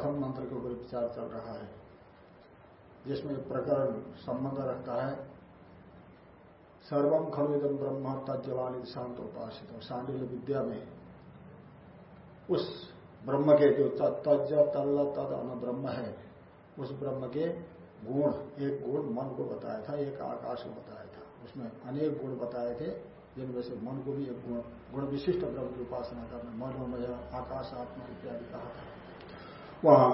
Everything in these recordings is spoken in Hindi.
प्रथम मंत्र के ऊपर विचार चल रहा है, जिसमें प्रकरण संबंध रखता है। सर्वम खलु इदम ब्रह्म तज्जवानी शांत उपासित सांडिल्य विद्या में उस ब्रह्म के जो तज तल्ल, तद अन ब्रह्म है, उस ब्रह्म के गुण, एक गुण मन को बताया था, एक आकाश को बताया था। उसमें अनेक गुण बताए थे, जिनमें से मन को भी एक गुण गुण विशिष्ट ब्रह्म की उपासना करना, मनोमय, आकाश, आत्मा इत्यादि कहा था। वहाँ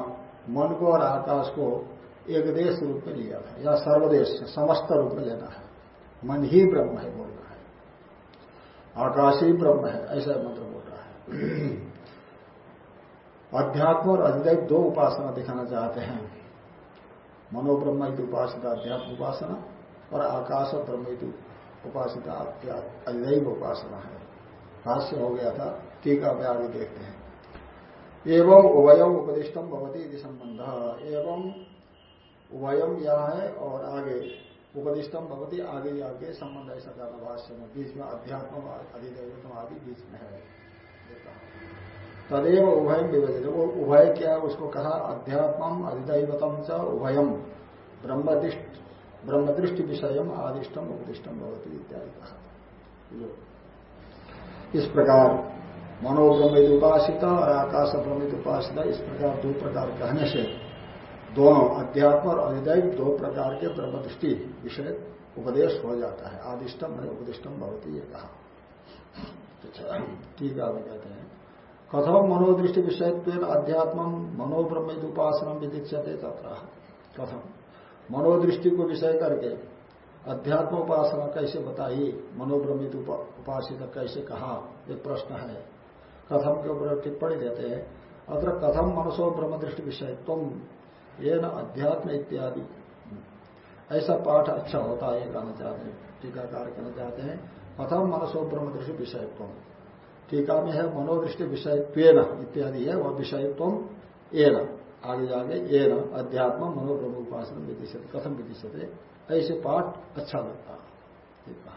मन को और आकाश को एक देश रूप में लिया था या सर्वदेश समस्त रूप में लेना है। मन ही ब्रह्म है बोल रहा है। आकाश ही ब्रह्म है, ऐसा मंत्र बोल रहा है। अध्यात्म और अधिदैव दो उपासना दिखाना चाहते हैं। मनोब्रह्म की उपासना अध्यात्म उपासना, और आकाश और ब्रह्म की उपासिता अधिदैव उपासना है। भाष्य हो गया था, टीका में आगे देखते हैं। एवं उभयम उपदिष्टम भवती यदि संबंध एवं उभयम यह है और आगे उपदिष्टम भवती, आगे आगे संबंध ऐसा करना भाष्य में बीच में अध्यात्म अधिदैवतम आदि बीच में है। तदेव उभयम विभजित। वो उभय क्या उसको कहा? अध्यात्म अधिदैवतम च उभयम। ब्रह्मदिष्ट ब्रह्मदृष्टि विषय आदिष्टम, उपदिष्टम भवती इत्यादि कहा। इस प्रकार मनोब्रह्मित उपासिता और आकाश ब्रह्मित उपासिता इस प्रकार दो प्रकार कहने से दोनों अध्यात्म और अधिदैव दो प्रकार के ब्रह्मदृष्टि विषय उपदेश हो जाता है। आदिष्टम मैंने उपदिष्टम भवती ये कहा। ठीक है कहते हैं। कथम मनोदृष्टि विषय अध्यात्म मनोब्रह्मित उपासना विदीक्षते तथा कथम, मनोदृष्टि को विषय करके अध्यात्म उपासना कैसे बताई मनोभ्रमित उपासित कैसे कहा एक प्रश्न है। कथम के ऊपर टिप्पणी देते हैं, अत्र कथम मनसो ब्रह्म दृष्टि विषय तुम ये न अध्यात्म इत्यादि। ऐसा पाठ अच्छा होता है, ये कहना चाहते हैं, टीकाकार कहना चाहते हैं, कथम मनसो ब्रह्म दृष्टि विषय तुम टीका में है मनोदृष्टि विषय इत्यादि है, वह विषय तुम एन आगे जाके न अध्यात्म, मनोब्रह्म उपासना विदिशत, कथम विदिशते, ऐसे पाठ अच्छा लगता कहा।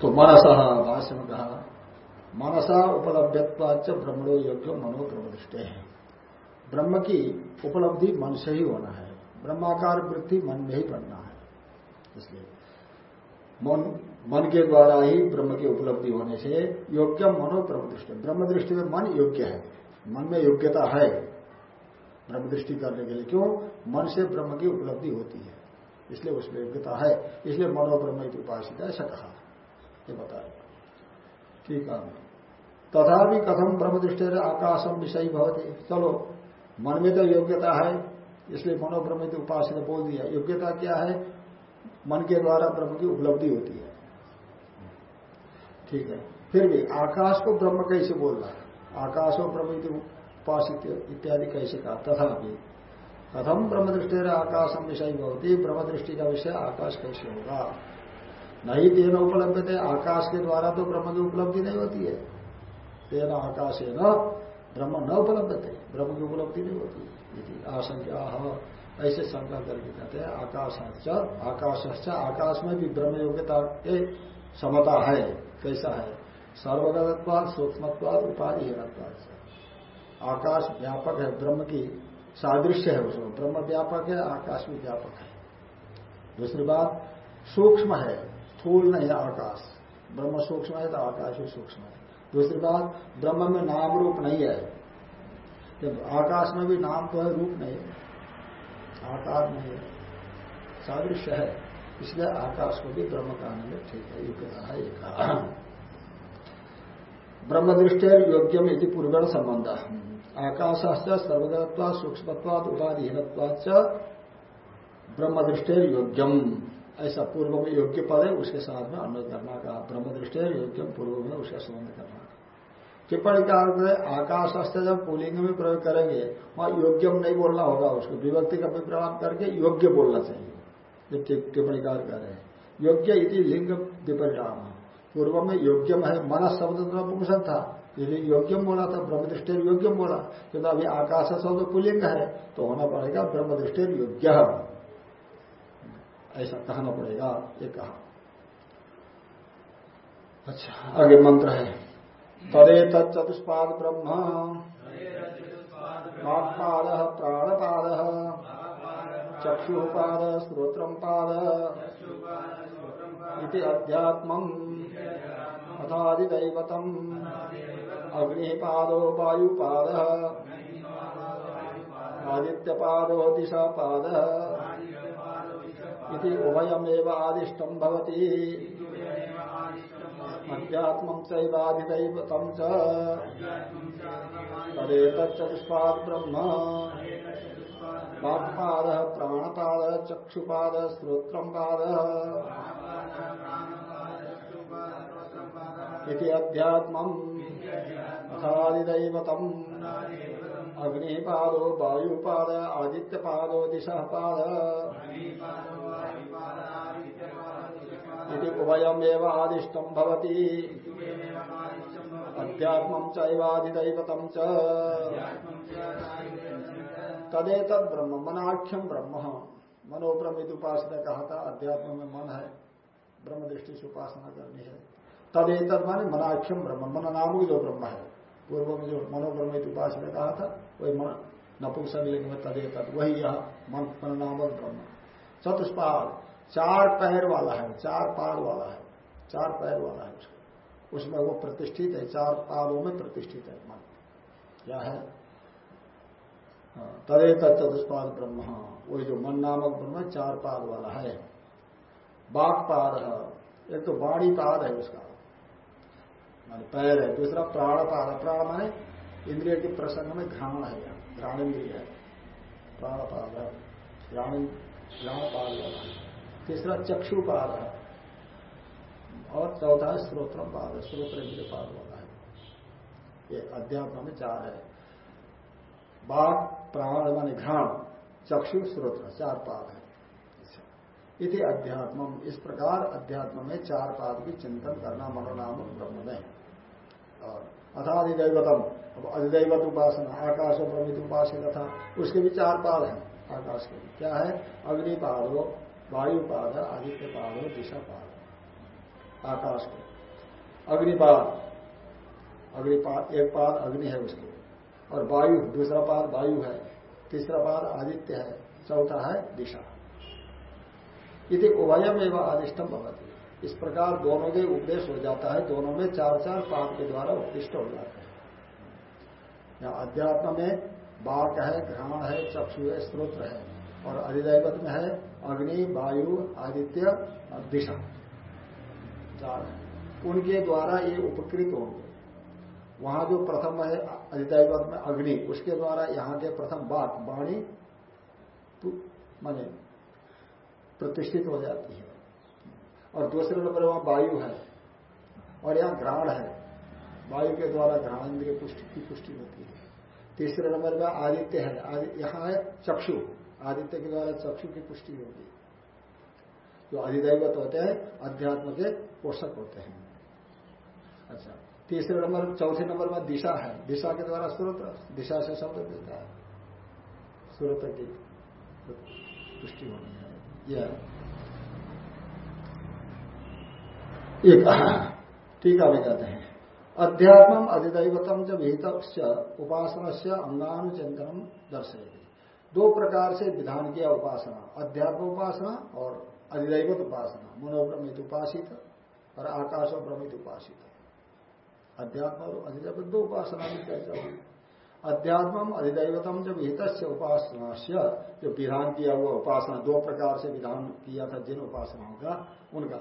तो मनसा भाष्य में कहा मनसा उपलब्धत्वाच ब्रह्मणो योग्य मनोब्रह्म दृष्टि है। ब्रह्म की उपलब्धि मन से ही होना है। ब्रह्माकार वृत्ति मन में ही बनना है। इसलिए मन मन के द्वारा ही ब्रह्म की उपलब्धि होने से योग्य दृष्टि ब्रह्म दृष्टि में मन योग्य है। मन में योग्यता है। ब्रह्म दृष्टि करने के लिए क्यों? मन से ब्रह्म की उपलब्धि होती है। इसलिए उसमें योग्यता है। इसलिए मनोब्रह्म की उपासित ऐसा कहा। ये बताए ठीक है। तथापि कथम ब्रह्म दृष्टि आकाशम विषय भवती? चलो, मन में तो योग्यता है, इसलिए मनोब्रह्म की उपासना बोल दिया, योग्यता क्या है? मन के द्वारा ब्रह्म की उपलब्धि होती है। ठीक है, फिर भी आकाश को ब्रह्म कैसे बोल रहा है? आकाश और ब्रह्म उपासित इत्यादि कैसे कहा? तथापि कथम ब्रह्म दृष्टि आकाशम विषय होती ब्रह्म दृष्टि का विषय आकाश कैसे होगा? नहीं, तेन उपलब्ध थे आकाश के द्वारा तो ब्रह्म की उपलब्धि नहीं होती है। तेना आकाश न ब्रह्म न उपलब्ध थे ब्रह्म की उपलब्धि नहीं होती। आशंका, ऐसे शंका करके कहते हैं आकाश आकाश आकाश में भी ब्रह्म योग्यता के समता है, कैसा है? सर्वगतत्वाद सूक्ष्मत्वाद उपाधि आकाश व्यापक है, ब्रह्म की सादृश्य है उसमें। ब्रह्म व्यापक है, आकाश भी व्यापक है। दूसरी बात, सूक्ष्म है, स्थूल नहीं आकाश। ब्रह्म सूक्ष्म है तो आकाश भी सूक्ष्म है। दूसरी बात, ब्रह्म में नाम रूप नहीं है। जब आकाश में भी नाम तो है, रूप नहीं है। आकार नहीं है। सादृश्य है। इसलिए आकाश को भी ब्रह्म कहने में ठीक है युग कहा एक ब्रह्म दृष्टि योग्यम यदि पूर्वेण संबंध। आकाश सर्वगतवाद सूक्ष्मत्वाद उपाधिहीनत्वाद ब्रह्म दृष्टि योग्यम। ऐसा पूर्व में योग्य पद है, उसके साथ में अन्य करना का ब्रह्म दृष्टि योग्यम पूर्व में उसका संबंध करना। टिप्पणी का अर्थ है आकाश अस्त्र जब पुलिंग में प्रयोग करेंगे, वहाँ योग्यम नहीं बोलना होगा, उसको विभक्ति का विप्रवाद करके योग्य बोलना चाहिए। जब टिप्पणी कार कर रहे हैं। योग्य इति लिंग विपरिणाम। पूर्व में योग्यम है, मन शब्द नपुंसक था, यदि योग्यम बोला था ब्रह्म दृष्टि योग्यम बोला। क्योंकि अभी आकाश शब्द पुलिंग है तो होना पड़ेगा ब्रह्म दृष्टि योग्य। ऐसा कहना पड़ेगा, ये कहा। अच्छा आगे मंत्र है। तदे तत्चतुष्पाद ब्रह्म। वाक्पाद प्राणपाद। चक्षुपाद श्रोत्र पाद इति अध्यात्म अथादिदैवतम। अग्निपादो वायुपाद। आदित्यपादो दिशापाद। इति उभयमेव आदिष्टम भवति। अध्यात्म चैवाधिदैवतम च। तदेतचतुष्पाद ब्रह्म वाक्पाद प्राणपाद चक्षुपाद श्रोत्र पाद इति अध्यात्मम् अथादिदैवतम् अग्निपादो वायुपाद आदित्यपादो दिशः पाद इति उभयमेव आदिष्टम् भवति। अध्यात्मम् चैवादिदैवतम् च। तदेतद ब्रह्म मनाख्यम ब्रह्म। मनोब्रह्मित उपासना कहा था अध्यात्म में मन है ब्रह्म दृष्टि से उपासना करनी है। तदेतद माने मनाख्यम ब्रह्म, मन नाम जो ब्रह्म है, पूर्व में जो मनोब्रह्मित उपासना कहा था वही मन, नपुंसकलिंग में तदेतद, वही यह मन मन नामक ब्रह्म। चतुष्पाद चार पैर वाला है चार पाद वाला है चार पैर वाला है उसमें वो प्रतिष्ठित है चार पादों में प्रतिष्ठित है मन। क्या है? हाँ, तदे चतुष्पाद ब्रह्म वही जो मन नामक ब्रह्म चार पाद वाला है। बाघ पाद है एक तो बाणी पाद है उसका। मान पैर है दूसरा प्राण पाद प्राण माने इंद्रिय के प्रसंग में घ्राण है घ्राण इंद्रिय है। प्राण पाद है घ्राण पाद वाला है। तीसरा चक्षु पाद है। और चौथा स्त्रोत्र पाद है स्त्रोत्र इंद्रिय पाद वाला है। ये अध्यात्म में चार है। बाघ प्राण माने घ्राण, चक्षु, स्रोत्र, चार पाद है। इति अध्यात्म इस प्रकार अध्यात्म में चार पाद की चिंतन करना मनोनाम ब्रह्म में। और अथाधिदैवतम अब अधिदैवत उपासना, आकाश और प्रमित उपासना था उसके भी चार पाद हैं। आकाश के क्या है? अग्निपाद हो वायुपाद आदित्य पाद हो दिशा पाद आकाश को। अग्निपाद अग्निपाद, एक पाद अग्नि है उसके। और वायु, दूसरा पाद वायु है, तीसरा पाद आदित्य है, चौथा है दिशा। यदि उभयम एवं आदिष्टम भवती। इस प्रकार दोनों के उपदेश हो जाता है, दोनों में चार चार पाप के द्वारा उपदिष्ट हो जाते हैं। यहाँ अध्यात्म में बाक है, घ्राण है, चक्षु है स्त्रोत्र है, और अधिदैवत में है अग्नि, वायु, आदित्य और दिशा। चार। उनके द्वारा ये उपकृत होंगे। वहाँ जो प्रथम है अधिदैवत में अग्नि, उसके द्वारा यहाँ के प्रथम बात, वाणी माने प्रतिष्ठित हो जाती है। और दूसरे नंबर वहाँ वायु है, और यहाँ घ्राण है। वायु के द्वारा घ्राण की पुष्टि होती है। तीसरे नंबर में आदित्य है यहाँ है चक्षु। आदित्य के द्वारा चक्षु की पुष्टि होगी जो अधिदैवत होते हैं, अध्यात्म के पोषक होते हैं। अच्छा तीसरे नंबर, चौथे नंबर में दिशा है। दिशा के द्वारा स्रोत, दिशा से शब्द देता है। स्रोत की पुष्टि होनी है। यह। एक टीका भी कहते हैं। अध्यात्म अधिदैवतम जब हित उपासना से अंगानुचिंतन दर्शेगी दो प्रकार से विधान किया उपासना, अध्यात्म उपासना और अधिदैवत उपासना, मनोभ्रमित उपासित और आकाश ब्रमित उपासित। अध्यात्म और अधिदैवत दो उपासना की चर्चा हुई। अध्यात्म अधिदैवतम जब हित उपासना से जो विधान किया हुआ उपासना, दो प्रकार से विधान किया था जिन उपासनाओं का, उनका।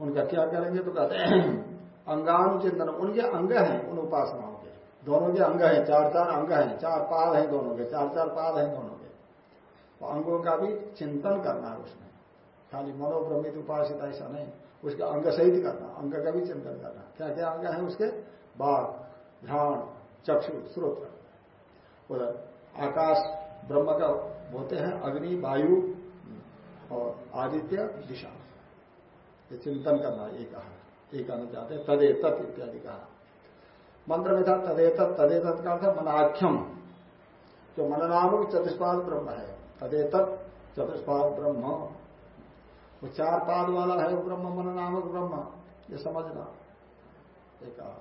उनका क्या करेंगे तो कहते हैं, अंगानुचिंतन, उनके अंग हैं उन उपासनाओं दोनों के अंग हैं, चार चार अंग हैं, चार पाद हैं दोनों के, चार चार पाद हैं दोनों के। तो अंगों का भी चिंतन करना है उसमें। खाली मनोभ्रमित उपासित ऐसा नहीं, उसके अंग सहित करना, अंग का भी चिंतन करना। क्या क्या अंग है उसके? बाघ ध्यान चक्षु, स्रोत। उधर आकाश, ब्रह्म का होते हैं अग्नि, वायु और आदित्य दिशा। ये चिंतन करना ये कहा ये कहना चाहते हैं तदे तत् इत्यादि कहा मंत्र में था, तदेतत तदेतत का अर्थ मनाख्यम, जो मन नामक चतुष्पाद ब्रह्म है। तदेतत, चतुष्पाद ब्रह्म। वो चार पाद वाला है, वो ब्रह्म मन नामक ब्रह्म। ये समझना। एक कहा।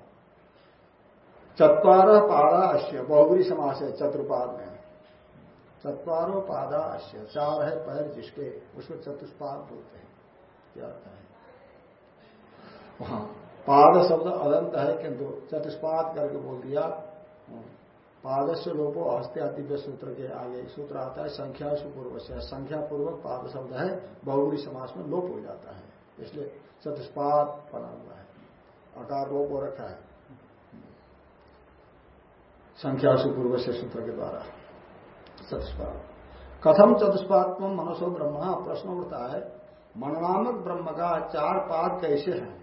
पादा अश्य बहुबरी समास है चतुर्पाद में। चतवारो पादा अश्य, चार है पैर जिसके, उसको चतुष्पाद बोलते हैं। क्या है? वहाँ पाद शब्द अदंत है किंतु चतुष्पाद करके बोल दिया। पादस्य लोपो हस्ते दिव्य सूत्र के आगे सूत्र आता है संख्या सुपूर्व से संख्या पूर्वक पाद शब्द है बहुगुरी समास में लोप हो जाता है। इसलिए चतुष्पाद बना हुआ है। अकार लोप हो रखा है। संख्या सुपूर्व से सूत्र के द्वारा। चतुष्पाद। कथम चतुष्पात्म मनसो ब्रह्म? प्रश्न उठता है, मननामक ब्रह्म का चार पाद कैसे हैं?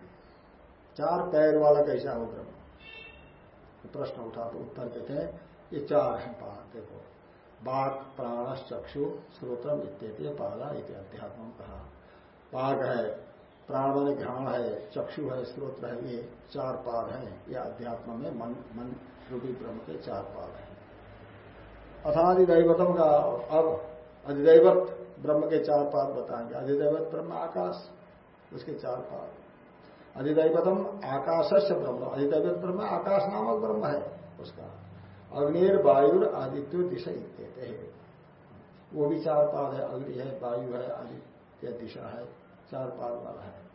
चार पैर वाला कैसा हो ब्रह्म? तो प्रश्न उठा तो उत्तर देते हैं, ये चार है पाद देखो। बाघ, प्राण, चक्षु श्रोतम इत्यादि पादा इति अध्यात्म कहा। बाघ है, प्राण में घ्राण है, चक्षु है स्रोत है, ये चार पाद हैं। ये अध्यात्म में मन मन, रूपी ब्रह्म के चार पाद हैं। अथाधिदैवतम का, अब अधिदैवत ब्रह्म के चार पाद बताएँगे। अधिदैवत ब्रह्म आकाश, उसके चार पाद। अधिदैवतम आकाश से ब्रह्म। अधिदैवत ब्रह्म, आकाश नामक ब्रह्म है उसका। अग्निर वायु आदित्य, दिशा हैं। वो भी चार पाद है। अग्नि है, वायु है, आदित्य, दिशा है। चार पाद वाला है।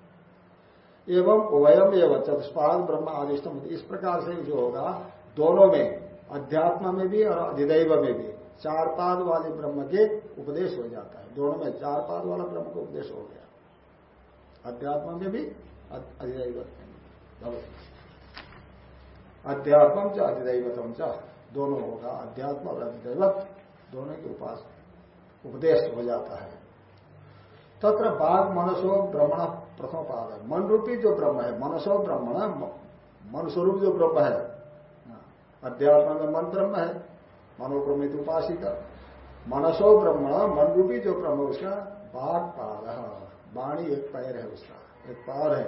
एवं वयम एवं चतुष्पाद ब्रह्म आदिष्टम इस प्रकार से जो होगा, दोनों में, अध्यात्म में भी और अधिदैव में भी, चार पाद वाले ब्रह्म के उपदेश हो जाता है। दोनों में चार पाद वाला ब्रह्म का उपदेश हो गया। अध्यात्म में भी अधिदैवत अध्यात्म च अधिदैवतम च। दोनों होगा अध्यात्म और अधिदैवत। दोनों के उपास उपदेश हो जाता है। तत्र बाघ मनसो ब्रह्मण प्रथम पाद है। मन रूपी जो ब्रह्म है मनसो ब्रह्मण मनस्वरूप जो ब्रह्म है अध्यात्म में मन ब्रह्म है मनोब्रमित उपासिका मनसो ब्रह्म मन रूपी जो ब्रह्म उसका बाघ पाद वाणी एक पैर है उसका। एक पाद है,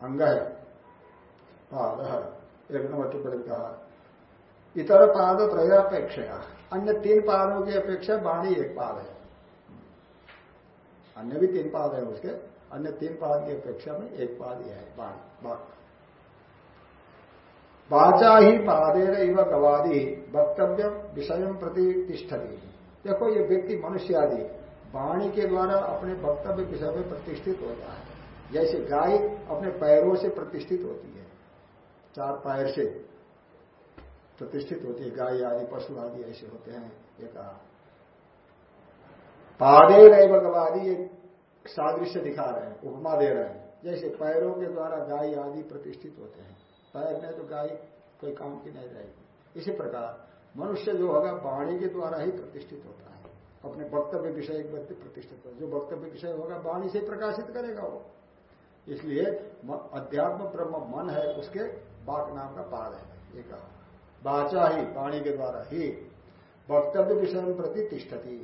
अंग है, पाद एक नंबर टिप्पणी कहा। इतर पाद त्रयापेक्षा अन्य तीन पादों की अपेक्षा वाणी एक पाद है। अन्य भी तीन पाद है उसके, अन्य तीन पाद की अपेक्षा में एक पाद यह है वाणी वाचा ही पादेर इव गवादी, वक्तव्य विषय प्रति तिष्ठती। देखो, ये व्यक्ति मनुष्य आदि वाणी के द्वारा अपने वक्तव्य विषय में प्रतिष्ठित होता है। जैसे गाय अपने पैरों से प्रतिष्ठित होती है, चार पैर से प्रतिष्ठित होती है, गाय आदि, पशु आदि ऐसे होते हैं, ये कहा। पादे रहे भगवादी एक सादृश्य दिखा रहे हैं, उपमा दे रहे हैं। जैसे पैरों के द्वारा गाय आदि प्रतिष्ठित होते हैं, पैर में तो गाय कोई काम की नहीं रहेगी। इसी प्रकार, मनुष्य जो होगा, वाणी के द्वारा ही प्रतिष्ठित होता है। अपने वक्तव्य विषय एक व्यक्ति प्रतिष्ठित जो वक्तव्य विषय होगा, वाणी से प्रकाशित करेगा वो। इसलिए अध्यात्म ब्रह्म मन है उसके बाक नाम का पाद है ये कहा। बाचा ही वाणी के द्वारा ही वक्तव्य विषय प्रति तिष्ठती।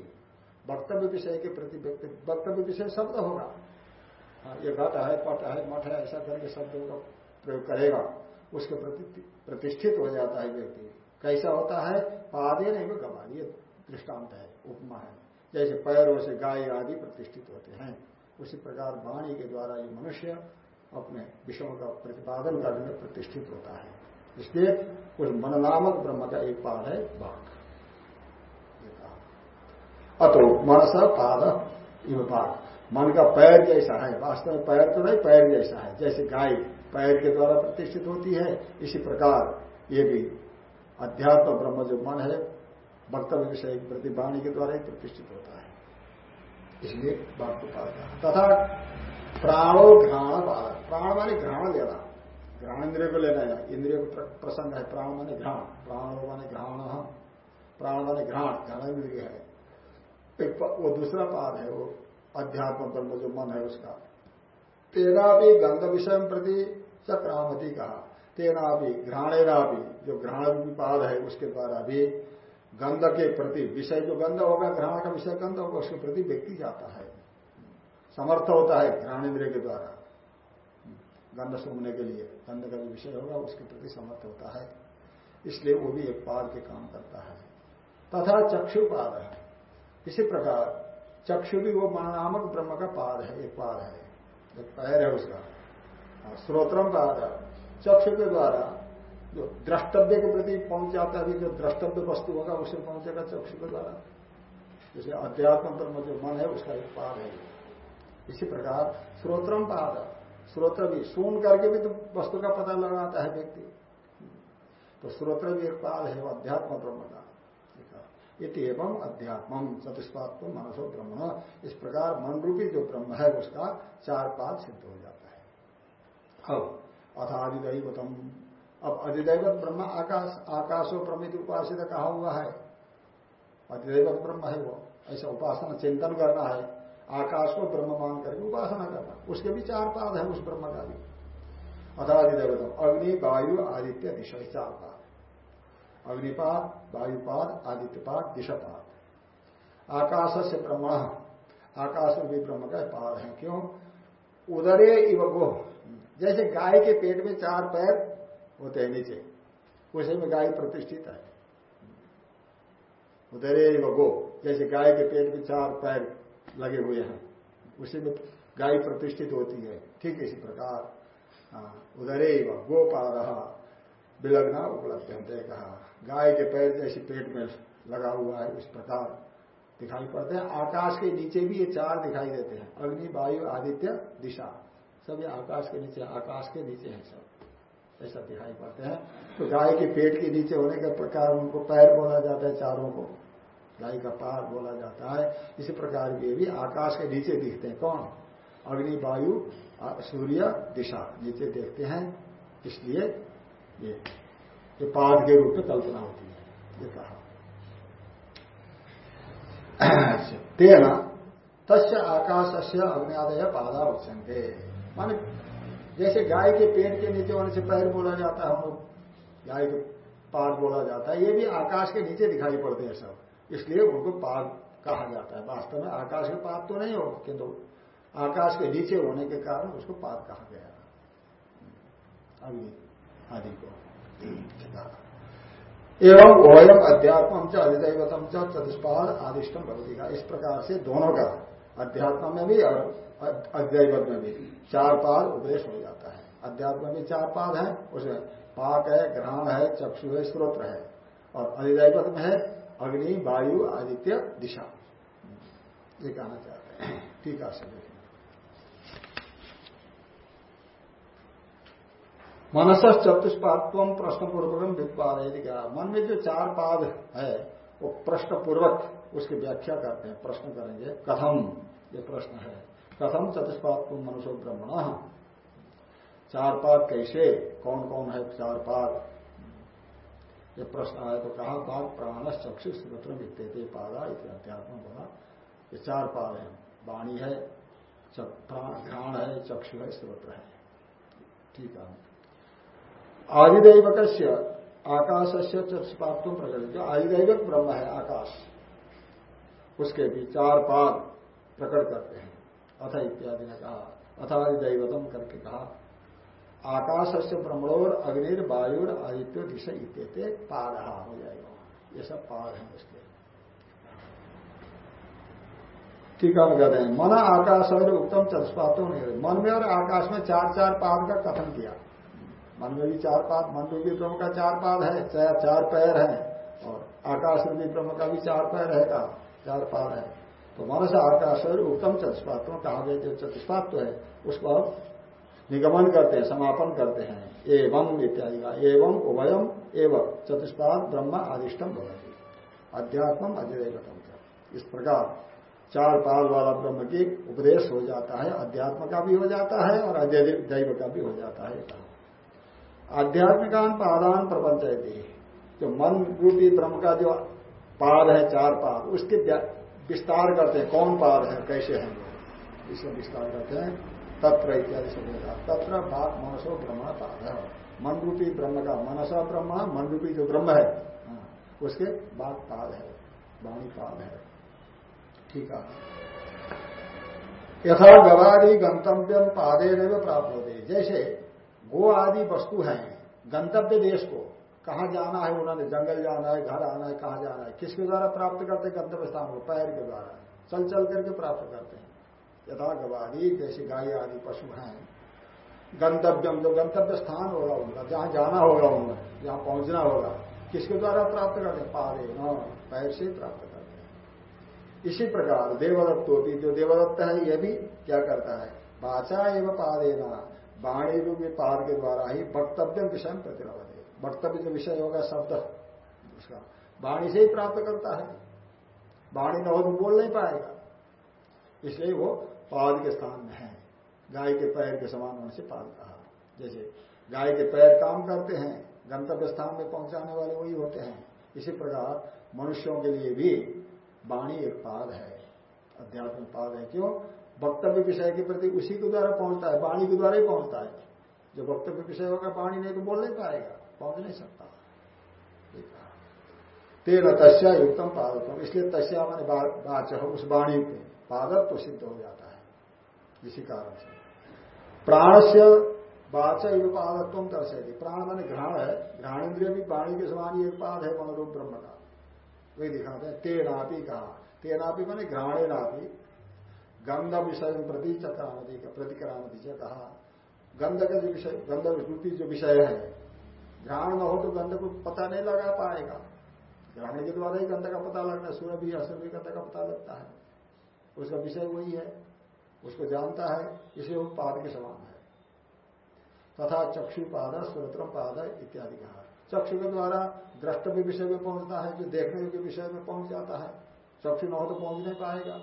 वक्तव्य विषय के प्रति व्यक्ति वक्तव्य विषय शब्द होगा। हाँ, ये घट है पट है मठ है ऐसा करके शब्दों का प्रयोग करेगा। उसके प्रति प्रतिष्ठित हो जाता है व्यक्ति। कैसा होता है? पादे नहीं वो गवा ये दृष्टांत है उपमा है। जैसे पैरों से गाय आदि प्रतिष्ठित होते हैं। उसी प्रकार वाणी के द्वारा ये मनुष्य अपने विषयों का प्रतिपादन करने में प्रतिष्ठित होता है। इसलिए उस मननामक ब्रह्म का एक पाद है बाघ अतो मनस पाद इव बाघ मन का पैर जैसा है, वास्तव में पैर तो नहीं, पैर जैसा है। जैसे गाय पैर के द्वारा प्रतिष्ठित होती है, इसी प्रकार ये भी अध्यात्म ब्रह्म जो मन है, वक्तव्य विषय प्रतिवाणी के द्वारा ही प्रतिष्ठित होता है। इसलिए बात को पाता तथा प्राणो घ्राण प्राण माने घ्राण लेना। घ्राण इंद्रिय को लेना है। इंद्रिय को प्रसंग है। प्राण माने घ्राण। प्राण माने घ्राण। प्राण माने घ्राण। घ्राण इंद्रिय है। एक वो दूसरा पाद है, वो अध्यात्म ब्रह्म, जो मन है उसका। तेना भी गंध विषय प्रति चक्रामती कहा। तेना भी घ्राणेरा भी जो घ्राण पाद है, उसके द्वारा भी गंध के प्रति, विषय जो गंध होगा घ्राण का विषय गंध होगा, उसके प्रति व्यक्ति जाता है। समर्थ होता है घ्राण इंद्रिय के द्वारा। गंध सुनने के लिए, गंध का जो विषय होगा, उसके प्रति समर्थ होता है। इसलिए वो भी एक पाद के काम करता है। तथा चक्षु पाद है। इसी प्रकार, चक्षु भी वो नामक ब्रह्म का पाद है, एक पाद है। एक पैर है उसका। स्रोत्रम पाद है। चक्षु के द्वारा जो द्रष्टव्य के प्रति पहुँच जाता है जो द्रष्टव्य वस्तु होगा, उसे पहुंचेगा चक्षु के द्वारा। जैसे अध्यात्म ब्रह्म जो मन है, उसका एक पाद है। इसी प्रकार श्रोत्रम पाद। श्रोत्र भी सुन करके भी तो वस्तु का पता लगाता है व्यक्ति। तो श्रोत्र भी एक पाद है अध्यात्म ब्रह्म का। एवं अध्यात्म चतुष्पात्म मनसो ब्रह्म इस प्रकार मन रूपी जो ब्रह्म है, उसका चार पाद सिद्ध हो जाता है। अब अथादिदैवतम। अब अधिदैवत ब्रह्म आकाश, आकाशो प्रमित उपासित कहा हुआ है। अधिदैवत ब्रह्म है वो। ऐसा उपासना चिंतन करना है। आकाश को ब्रह्म मान करके उपासना करना। उसके भी चार पाद है उस ब्रह्म का भी। अथादिदेवतम अग्नि, वायु, आदित्य, दिशा, चार पाद। अग्निपाद, वायुपाद, आदित्यपाद, दिशापाद। आकाश से ब्रह्म आकाश में भी ब्रह्म का पाद है। क्यों? उदरे इव गो जैसे गाय के पेट में चार पैर होते हैं नीचे उसे में गाय प्रतिष्ठित है। उदरे इव गो जैसे गाय के पेट में चार पैर लगे हुए हैं। उसी में गाय प्रतिष्ठित होती है। ठीक इसी प्रकार। हाँ, उधरे गोपाल विलग्ना उपलब्ध है। कहा गाय के पैर जैसे पेट में लगा हुआ है उस प्रकार दिखाई पड़ते हैं। आकाश के नीचे भी ये चार दिखाई देते हैं। अग्नि वायु आदित्य दिशा। सब ये आकाश के नीचे आकाश के नीचे है सब। ऐसा दिखाई पड़ते हैं। तो गाय के पेट के नीचे होने के प्रकार उनको पैर बोला जाता है, चारों को। गाय का पार बोला जाता है। इसी प्रकार ये भी आकाश के नीचे दिखते हैं। कौन? अग्नि, वायु सूर्य, दिशा। नीचे देखते हैं। इसलिए ये ये पाद के रूप में कल्पना होती है। ये कहा। तेना तस्य आकाश से अग्नियादय पादा उच्चनते मान जैसे गाय के पेट के नीचे होने से पैर बोला जाता है, हम लोग गाय के पाद बोला जाता है। ये भी आकाश के नीचे दिखाई पड़ते हैं सब। इसलिए उनको पाद कहा जाता है। वास्तव में आकाश के पाद तो नहीं हो, किंतु आकाश के नीचे होने के कारण उसको पाद कहा गया अभी आदि को एवं ओयम अध्यात्म च अधिदैवतम चतुष्पाद आदिष्टम भगवती का इस प्रकार से दोनों का अध्यात्म में भी और अध्ययवत में भी। चार पाद उपदेश हो जाता है। अध्यात्म में चार पाद है, उसमें पाक है ग्रहण है, चक्षु है स्त्रोत्र है। और अधिदैवत में है, अग्नि, वायु, आदित्य, दिशा। ये कहना चाहते हैं। ठीक है देखें मनस चतुष्पात्व प्रश्न पूर्वक विद्वान यदि मन में जो चार पाद है, वो प्रश्न पूर्वक उसकी व्याख्या करते हैं, प्रश्न करेंगे, कथम, ये प्रश्न है। कथम चतुष्पात्व मनुष्य ब्रह्मण। चार पाद कैसे? कौन कौन है चार पाद ये प्रश्न आया तो कहा बाघ प्राण चक्षु स्त्रोत्र विद्यते, पादा अध्यात्म बोला ये चार पाद है। वाणी है घ्राण है, चक्षु है, स्त्रोत्र है। ठीक है। आदिदैवक आकाश से चक्षुपात्व प्रकट जो आदिदैवक ब्रह्म है, आकाश। उसके भी चार पाद प्रकट करते हैं। अथ इत्यादि ने कहा। अथादिदैवतम करके कहा। आकाश से ब्रह्मणोर अग्निर वायुर आदित्य दिशा इत्य पाद हो जाएगा। ये सब पाद है उसके। टीका में कहते हैं, मन आकाश और उत्तम चतुष्पातों नहीं मन में और आकाश में चार चार पाद का कथन किया। मन में भी चार पाद, मन भी ब्रह्म का चार पाद है, चार चार पैर है, और आकाश भी ब्रह्म का भी चार पैर है का चार पाद है। तो मन से आकाश और उत्तम चतुष्पात्रों कहा गया जो चतुष्पात है, उसको निगमन करते हैं, समापन करते हैं। एवं इत्यादि का, एवं उभयम एवं चतुष्पाद ब्रह्म आदिष्टम भवती। अध्यात्म अजयगतम इस प्रकार चार पाल वाला ब्रह्म की उपदेश हो जाता है, अध्यात्म का भी हो जाता है और दैव का भी हो जाता है। आध्यात्मिकान पादान प्रपंच जो मन, रूपी ब्रह्म का जो पाद है चार पाद। उसके विस्तार करते हैं। कौन पाद है? कैसे हैं इसका विस्तार करते हैं। तत्र इत्यादि से तत्र बात मनसो ब्रह्म पाद मन रूपी ब्रह्म का मनसा ब्रह्म मन रूपी जो ब्रह्म है हाँ, उसके बात पाद है। वाणी पाद है। ठीक है। यथा गवादि गंतव्यम पादे प्राप्त होते जैसे गो आदि वस्तु हैं गंतव्य देश को कहा जाना है उन्होंने? जंगल जाना है, घर आना है, कहाँ जाना है? किसके द्वारा प्राप्त करते हैं गंतव्य स्थान को? पैर के द्वारा। चल चल करके प्राप्त करते हैं। यथा गवादी जैसे गाय आदि पशु हैं। गंतव्यम, जो गंतव्य स्थान होगा उनका, जहाँ जाना होगा उनमें जहाँ पहुँचना होगा, किसके द्वारा प्राप्त करते हैं? पादे न पैर से प्राप्त करते हैं। इसी प्रकार देवदत्त भी जो देवदत्त है यह भी क्या करता है? बाचा एवं पादेना वाणी रूपी पाद के द्वारा ही वक्तव्य विषय प्रतिलभते वक्तव्य जो विषय होगा, शब्द। उसका वाणी से ही प्राप्त करता है। वाणी न हो तो बोल नहीं पाएगा। इसलिए वो पाद के स्थान में है। गाय के पैर के समान होने से पाद कहा। जैसे गाय के पैर काम करते हैं, गंतव्य स्थान में पहुँचाने वाले वही होते हैं। इसी प्रकार मनुष्यों के लिए भी वाणी एक पाद है। अध्यात्म पाद है। क्यों? वक्तव्य विषय के प्रति उसी के द्वारा पहुँचता है, वाणी के द्वारा ही पहुँचता है। जो वक्तव्य विषय होगा, वाणी नहीं तो बोल नहीं पाएगा। पहुँच नहीं सकता। तेरह तस्या युक्तम पादत्व इसलिए तस्या मैंने बाच उस वाणी में पादत्व तो सिद्ध हो जाता है। इसी कारण से। प्राण से बाच युग पादत्व दर्शेगी प्राण मैंने घ्राण है। घ्राण इंद्रिय भी वाणी के समान एक पाद है, मनोरूप ब्रह्म का। वही दिखाते हैं। तेनापी कहा। तेनापी मैंने घ्राणे नापी गंध विषय प्रति चक्रामती का प्रतिक्रामती से कहा। गंध का जो विषय गंध जो विषय है ग्रहण न हो तो गंध को पता नहीं लगा पाएगा। ग्रहण के द्वारा ही गंध का पता लगना, सूर्य भी असुर भी गंध का पता लगता है। उसका विषय वही है। उसको जानता है, इसे वो पाद के समान है। तथा चक्षु पाद सुरत्रम पाद इत्यादि कहा चक्षु के द्वारा द्रष्टव्य विषय में पहुँचता है, जो देखने के विषय में पहुँच जाता है। चक्षु न हो तो पहुँच नहीं पाएगा।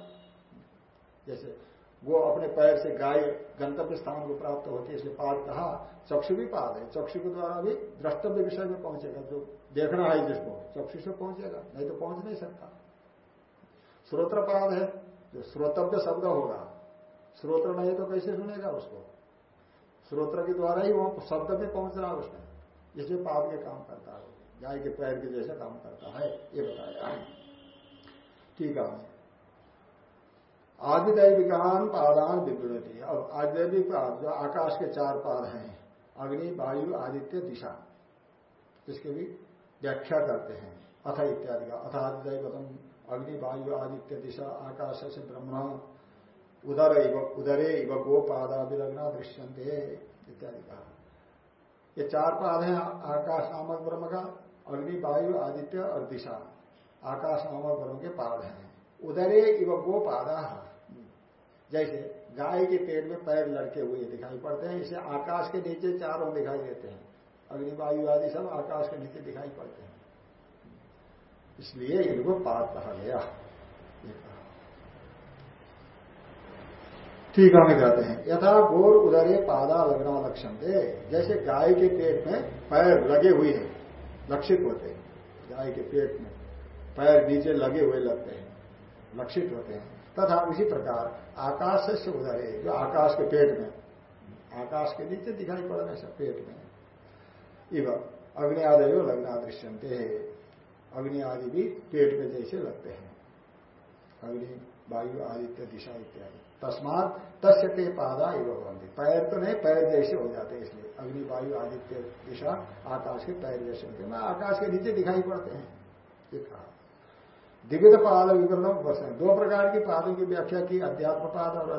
जैसे वो अपने पैर से गाय गंतव्य स्थान को प्राप्त होती है, इसलिए पाद कहा, चक्षु भी पाद है। चक्षु के द्वारा भी द्रष्टव्य विषय में पहुंचेगा, जो देखना है जिसको चक्षु से पहुंचेगा, नहीं तो पहुँच नहीं सकता। श्रोत्र पाद है, जो श्रोतव्य शब्द होगा श्रोत्र नहीं तो कैसे सुनेगा उसको? श्रोत्र के द्वारा ही वो शब्द में पहुँच रहा उसमें इसलिए पाप के काम करता है, गाय के पैर के जैसे काम करता है, ये बताया। ठीक है। आदिदैविकान पादान विवृणती अब आदिदैविक पाद, जो आकाश के चार पाद हैं, अग्नि, वायु, आदित्य, दिशा इसके भी व्याख्या करते हैं, अथ इत्यादि का। अथ आदिदैवतम, अग्नि, वायु, आदित्य, दिशा, आकाश से ब्रह्म, उदर इव, उदरे इव गो पादा विलग्ना दृश्यंते इत्यादि कहा ये चार पाद हैं, आकाश नामक ब्रह्म का, अग्नि, वायु, आदित्य और दिशा। आकाश नामक ब्रह्म के पाद हैं। उदरे इव गो पादा जैसे गाय के पेट में पैर लड़के हुए दिखाई पड़ते हैं, इसे आकाश के नीचे चारों दिखाई देते हैं। अग्निवायु आदि सब आकाश के नीचे दिखाई पड़ते हैं। इसलिए इनको पाद कहा गया। ठीक है कहते हैं। यथा गोर उदरे पादा लगना लक्षण दे जैसे गाय के पेट में पैर लगे हुए हैं लक्षित होते हैं, गाय के पेट में पैर नीचे लगे हुए लगते हैं। लक्षित होते हैं। तथा उसी प्रकार आकाश से उधरे जो आकाश के पेट में आकाश के नीचे दिखाई पड़ रहे पेट में इव अग्नि आदि लग्ना दृश्यंते अग्नि आदि भी पेट में जैसे लगते हैं। अग्नि, वायु आदित्य, दिशा इत्यादि। तस्मात तस्य ते पादा एवं बनते पैर तो नहीं, पैर जैसे हो जाते इसलिए। अग्नि, वायु, आदित्य, दिशा, आकाश के पैर जैसे होते हैं। आकाश के नीचे दिखाई पड़ते हैं। ये कहा। द्विविध पाद विवरण उपसन दो प्रकार की पादों की व्याख्या की अध्यात्म पाद और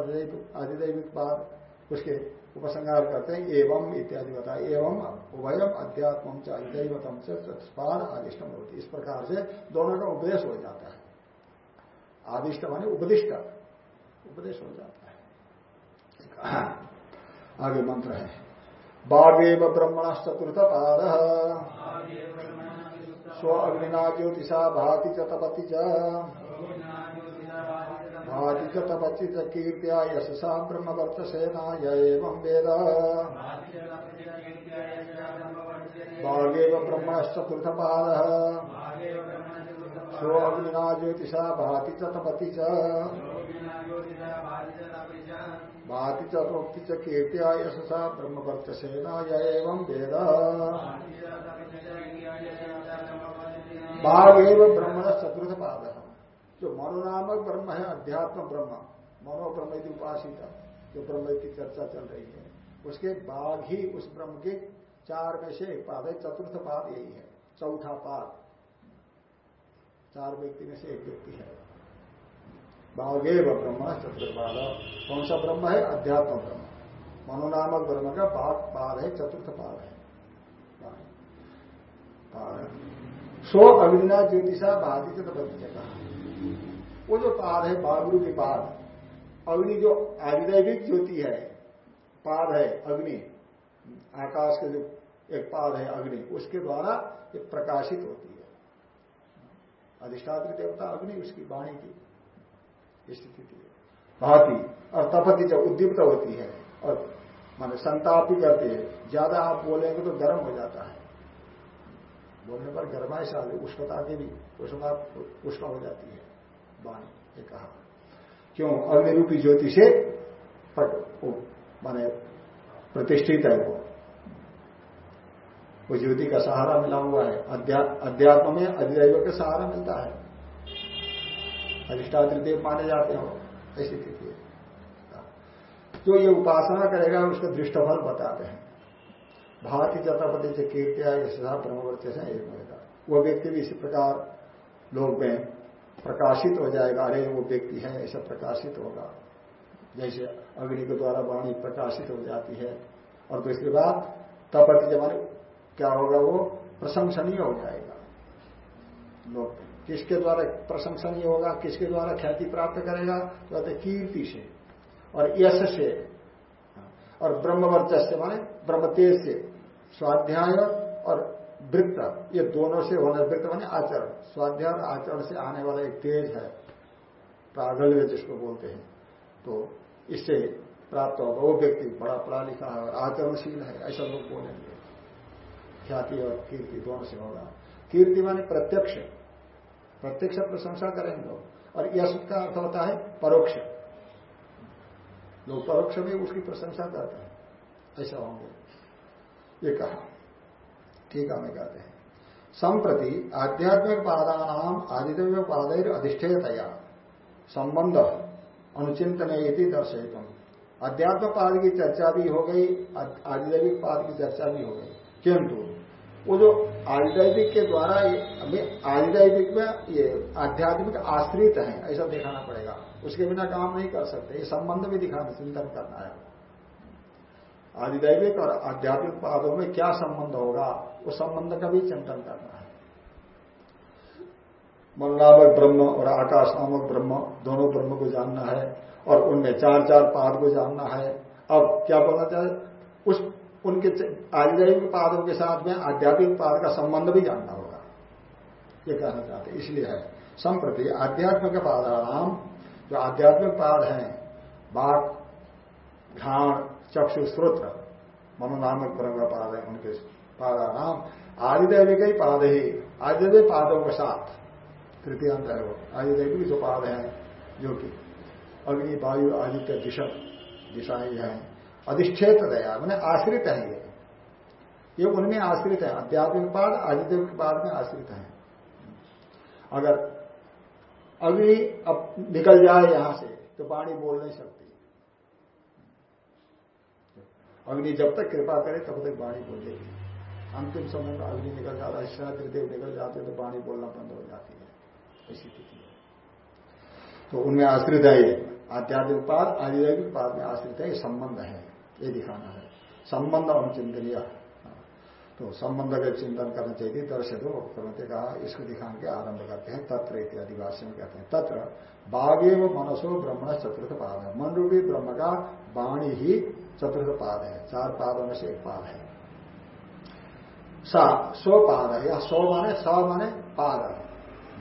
अधिदैविक पाद, उसके उपसंहार करते हैं, एवं इत्यादि बताए। एवं उभयम अध्यात्म से अधिदैवतम से पाद आदिष्टम होती इस प्रकार से दोनों का उपदेश हो जाता है। आदिष्ट माने उपदिष्ट। उपदेश हो जाता है। आगे मंत्र है। बागेव ब्रह्मण चतुर्थ पाद। स्व अग्निना ज्योतिषा भाति च तपति च। भाति च तपति कीर्त्या यशसा ब्रह्मवर्चसेना य एवं वेद। बागेव ब्रह्मणश्चतुर्थ पाद स्व अग्निना ज्योतिषा भाति च तपति च। भाति च च कीर्त्या यशसा ब्रह्मवर्चसेना य एवं वेद। बाघ एवं ब्रह्मण चतुर्थ पाद जो मनोनामक ब्रह्म है, अध्यात्म ब्रह्म मनो ब्रह्म की उपासिता जो ब्रह्म की चर्चा चल रही है, उसके बाघ ही उस ब्रह्म के चार में से एक पाद है, चतुर्थ पाद यही है, चौथा पाद। चार व्यक्ति में से एक व्यक्ति है। बाघे व ब्रह्म चतुर्थ पाद कौन सा ब्रह्म है? अध्यात्म ब्रह्म। मनोनामक ब्रह्म का पाद पाद है, चतुर्थ पाद है। सो अग्निना ज्योतिषा बाधित कहा वो जो पाद है बागुरु के पाद, अग्नि जो आदिदैविक ज्योति है, पाद है, अग्नि, आकाश के जो एक पाद है, अग्नि, उसके द्वारा ये प्रकाशित होती है। अधिष्ठात्री देवता अग्नि, उसकी वाणी की स्थिति भाती और तपति जब उद्दीप्त होती है, और माने संताप भी करती है, ज़्यादा आप बोलेंगे तो गर्म हो जाता है। बोलने पर गर्माइश आ गई उष्णता की भी उष्णता, उष्ण हो जाती है, वाणी ये कहा। क्यों? अग्निरूपी ज्योति से पट माने प्रतिष्ठित है वो। वो ज्योति का सहारा मिला हुआ है। अध्यात्म में अधिदैव का सहारा मिलता है। अधिष्ठात्री देव माने जाते हो, ऐसी स्थिति है। जो ये उपासना करेगा, उसका दृष्टफल बताते हैं। भाती जतापति से कीर्तिया यशा ब्रह्मवर्त्य से एक होगा वो व्यक्ति भी इसी प्रकार लोग में प्रकाशित हो जाएगा, अरे वो व्यक्ति है, ऐसा प्रकाशित होगा। जैसे अग्नि के द्वारा वाणी प्रकाशित हो जाती है। और दूसरी बात, तपति जमाने क्या होगा वो? प्रशंसनीय हो जाएगा। लोग, किसके द्वारा प्रशंसनीय होगा, किसके द्वारा ख्याति प्राप्त करेगा? तो कहते कीर्ति से। और यश से। और ब्रह्मवर्चस्य माने ब्रह्म तेज से स्वाध्याय और वृत्त। ये दोनों से होने वृत्त माने आचरण। स्वाध्याय और आचरण से आने वाला एक तेज है। प्रागल्य जिसको बोलते हैं। तो इससे प्राप्त होगा। वो व्यक्ति बड़ा पढ़ा लिखा है आचरणशील है। ऐसा लोग बोलेंगे। ख्याति और कीर्ति दोनों से होगा। कीर्ति माने प्रत्यक्ष। प्रत्यक्ष प्रशंसा करेंगे और यश का अर्थ होता है परोक्ष। लोग परोक्ष में उसकी प्रशंसा करते हैं। ऐसा होंगे। ये कहा। ठीक है कहते हैं। संप्रति आध्यात्मिक पादानाम आदिदेव पादैर अधिष्ठेतया संबंध अनुचिंतन दर्शित अध्यात्म पाद की चर्चा भी हो गई आदिदैविक पाद की चर्चा भी हो गई। किंतु वो जो आदिदैविक के द्वारा आदिदैविक में ये आध्यात्मिक आश्रित है, ऐसा दिखाना पड़ेगा। उसके बिना काम नहीं कर सकते। ये संबंध भी दिखाना, चिंतन करना है। आदिदैविक और आध्यात्मिक पादों में क्या संबंध होगा उस संबंध का भी चिंतन करना है। मल्लाभक ब्रह्म और आकाश नामक ब्रह्म, दोनों ब्रह्म को जानना है और उनमें चार चार पाद को जानना है। अब क्या बोलना चाहे? उस, उनके आदिदैविक पादों के साथ में आध्यात्मिक पाद का संबंध भी जानना होगा। ये कहना चाहते इसलिए है। संप्रति आध्यात्मिक पादाराम जो आध्यात्मिक पाद हैं, बाघ घाण चक्षु स्रोत्र मनोनामक ब्रह्म पाद है उनके पादा पादाराम आदिदैविक ही पाद ही, आदिदैविक पादों के साथ तृतीय अंत है वो। आदिदैविक जो पाद हैं, जो कि अग्नि, वायु, आदित्य, दिशा, दिशाएँ हैं। अधिष्ठेत दया, मैंने आश्रित है ये। ये उनमें आश्रित है। अध्यात्मिक पाद आदिदेव के पाद में आश्रित है। अगर अग्नि अब निकल जाए यहाँ से तो वाणी बोल नहीं सकती। अग्नि जब तक कृपा करे, तब तक वाणी बोलेगी अंतिम समय में अग्नि निकल जाता है त्रिदेव निकल जाते तो वाणी बोलना बंद हो जाती है। ऐसी स्थिति है। तो उनमें आश्रित है आध्यात्मिक पाद आदिदैविक पाद में आश्रित है संबंध है, ये दिखाना है। संबंध और चिंतनीय। तो संबंध का चिंतन करना चाहिए दर्शक उपक्रमते कहा इसको दिखाने के आरंभ करते हैं, तत्र इत्यादि भाष्य में कहते हैं। तत्र बाघे व मनसो ब्रह्मण चतुर्थ पाद है। मन रूपी ब्रह्म का वाणी ही चतुर्थ पाद है। चार पादों में से एक पाद है। सा, सो पाद है। या सो माने, स माने पाद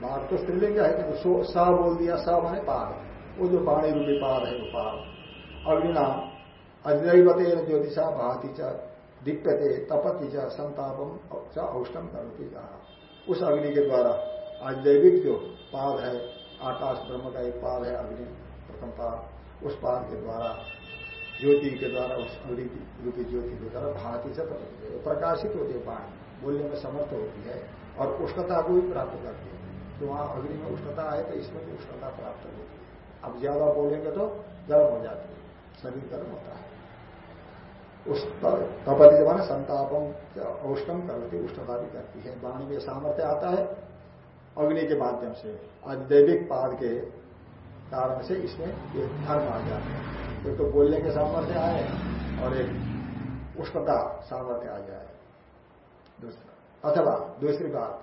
बाघ तो स्त्रीलिंग है कि सो, स बोल दिया, स माने पाद वो जो वाणी रूपी पाद है, वो पाद अग्निना अजैवते ज्योतिषा भाती दीप्यते, तपति च संतापम च औष्टम करती कहा उस अग्नि के द्वारा आज दैविक जो पाद है, आकाश ब्रह्म का एक पाद है, अग्नि प्रथम पाद, उस पाद के द्वारा, ज्योति के द्वारा, उस अग्नि रूपी ज्योति के द्वारा भाती से प्रकाशित होती पानी, बोलने में समर्थ होती है और उष्णता को भी प्राप्त करती है। तो वहाँ अग्नि में उष्णता आए तो इसमें भी उष्णता प्राप्त होती है। अब ज़्यादा बोलेंगे तो गर्म हो जाती है शरीर गर्म होता है। तपति माना संतापम औष्टम करती उष्णता भी करती है। वाणी में सामर्थ्य आता है अग्नि के माध्यम से आज पाद के कारण से इसमें ये धर्म आ जाते हैं। एक तो बोलने के सामर्थ्य आए और एक उष्णता सामर्थ्य आ जाए। दूसरा, अथवा दूसरी बात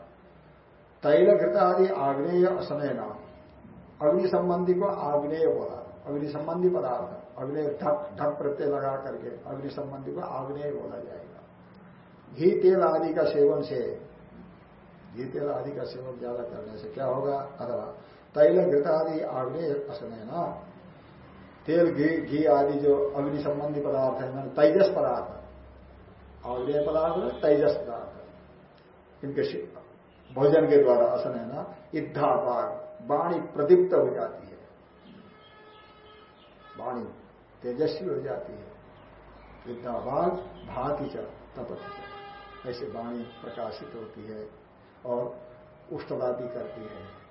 तैल घृत आदि आग्नेय असमय नाम अग्नि संबंधी को आग्नेय बोला। अग्नि संबंधी पदार्थ, अग्नि ढक ढक प्रत्यय लगा करके अग्नि संबंधी को आग्नेय बोला जाएगा। घी तेल आदि का सेवन से, घी तेल आदि का सेवन ज़्यादा करने से क्या होगा? अथवा तैल, घृत आदि आग्नेय असमय ना? तेल, घी घी आदि जो अग्नि संबंधी पदार्थ है, मैंने तेजस पदार्थ, आग्नेय पदार्थ तेजस पदार्थ। इनके भोजन के द्वारा असन है ना? इद्धा बाघ वाणी प्रदीप्त हो जाती है। वाणी तेजस्वी हो जाती है। विद्याभाग भाति च, तपति ऐसे वाणी प्रकाशित होती है और उष्टवादी करती है।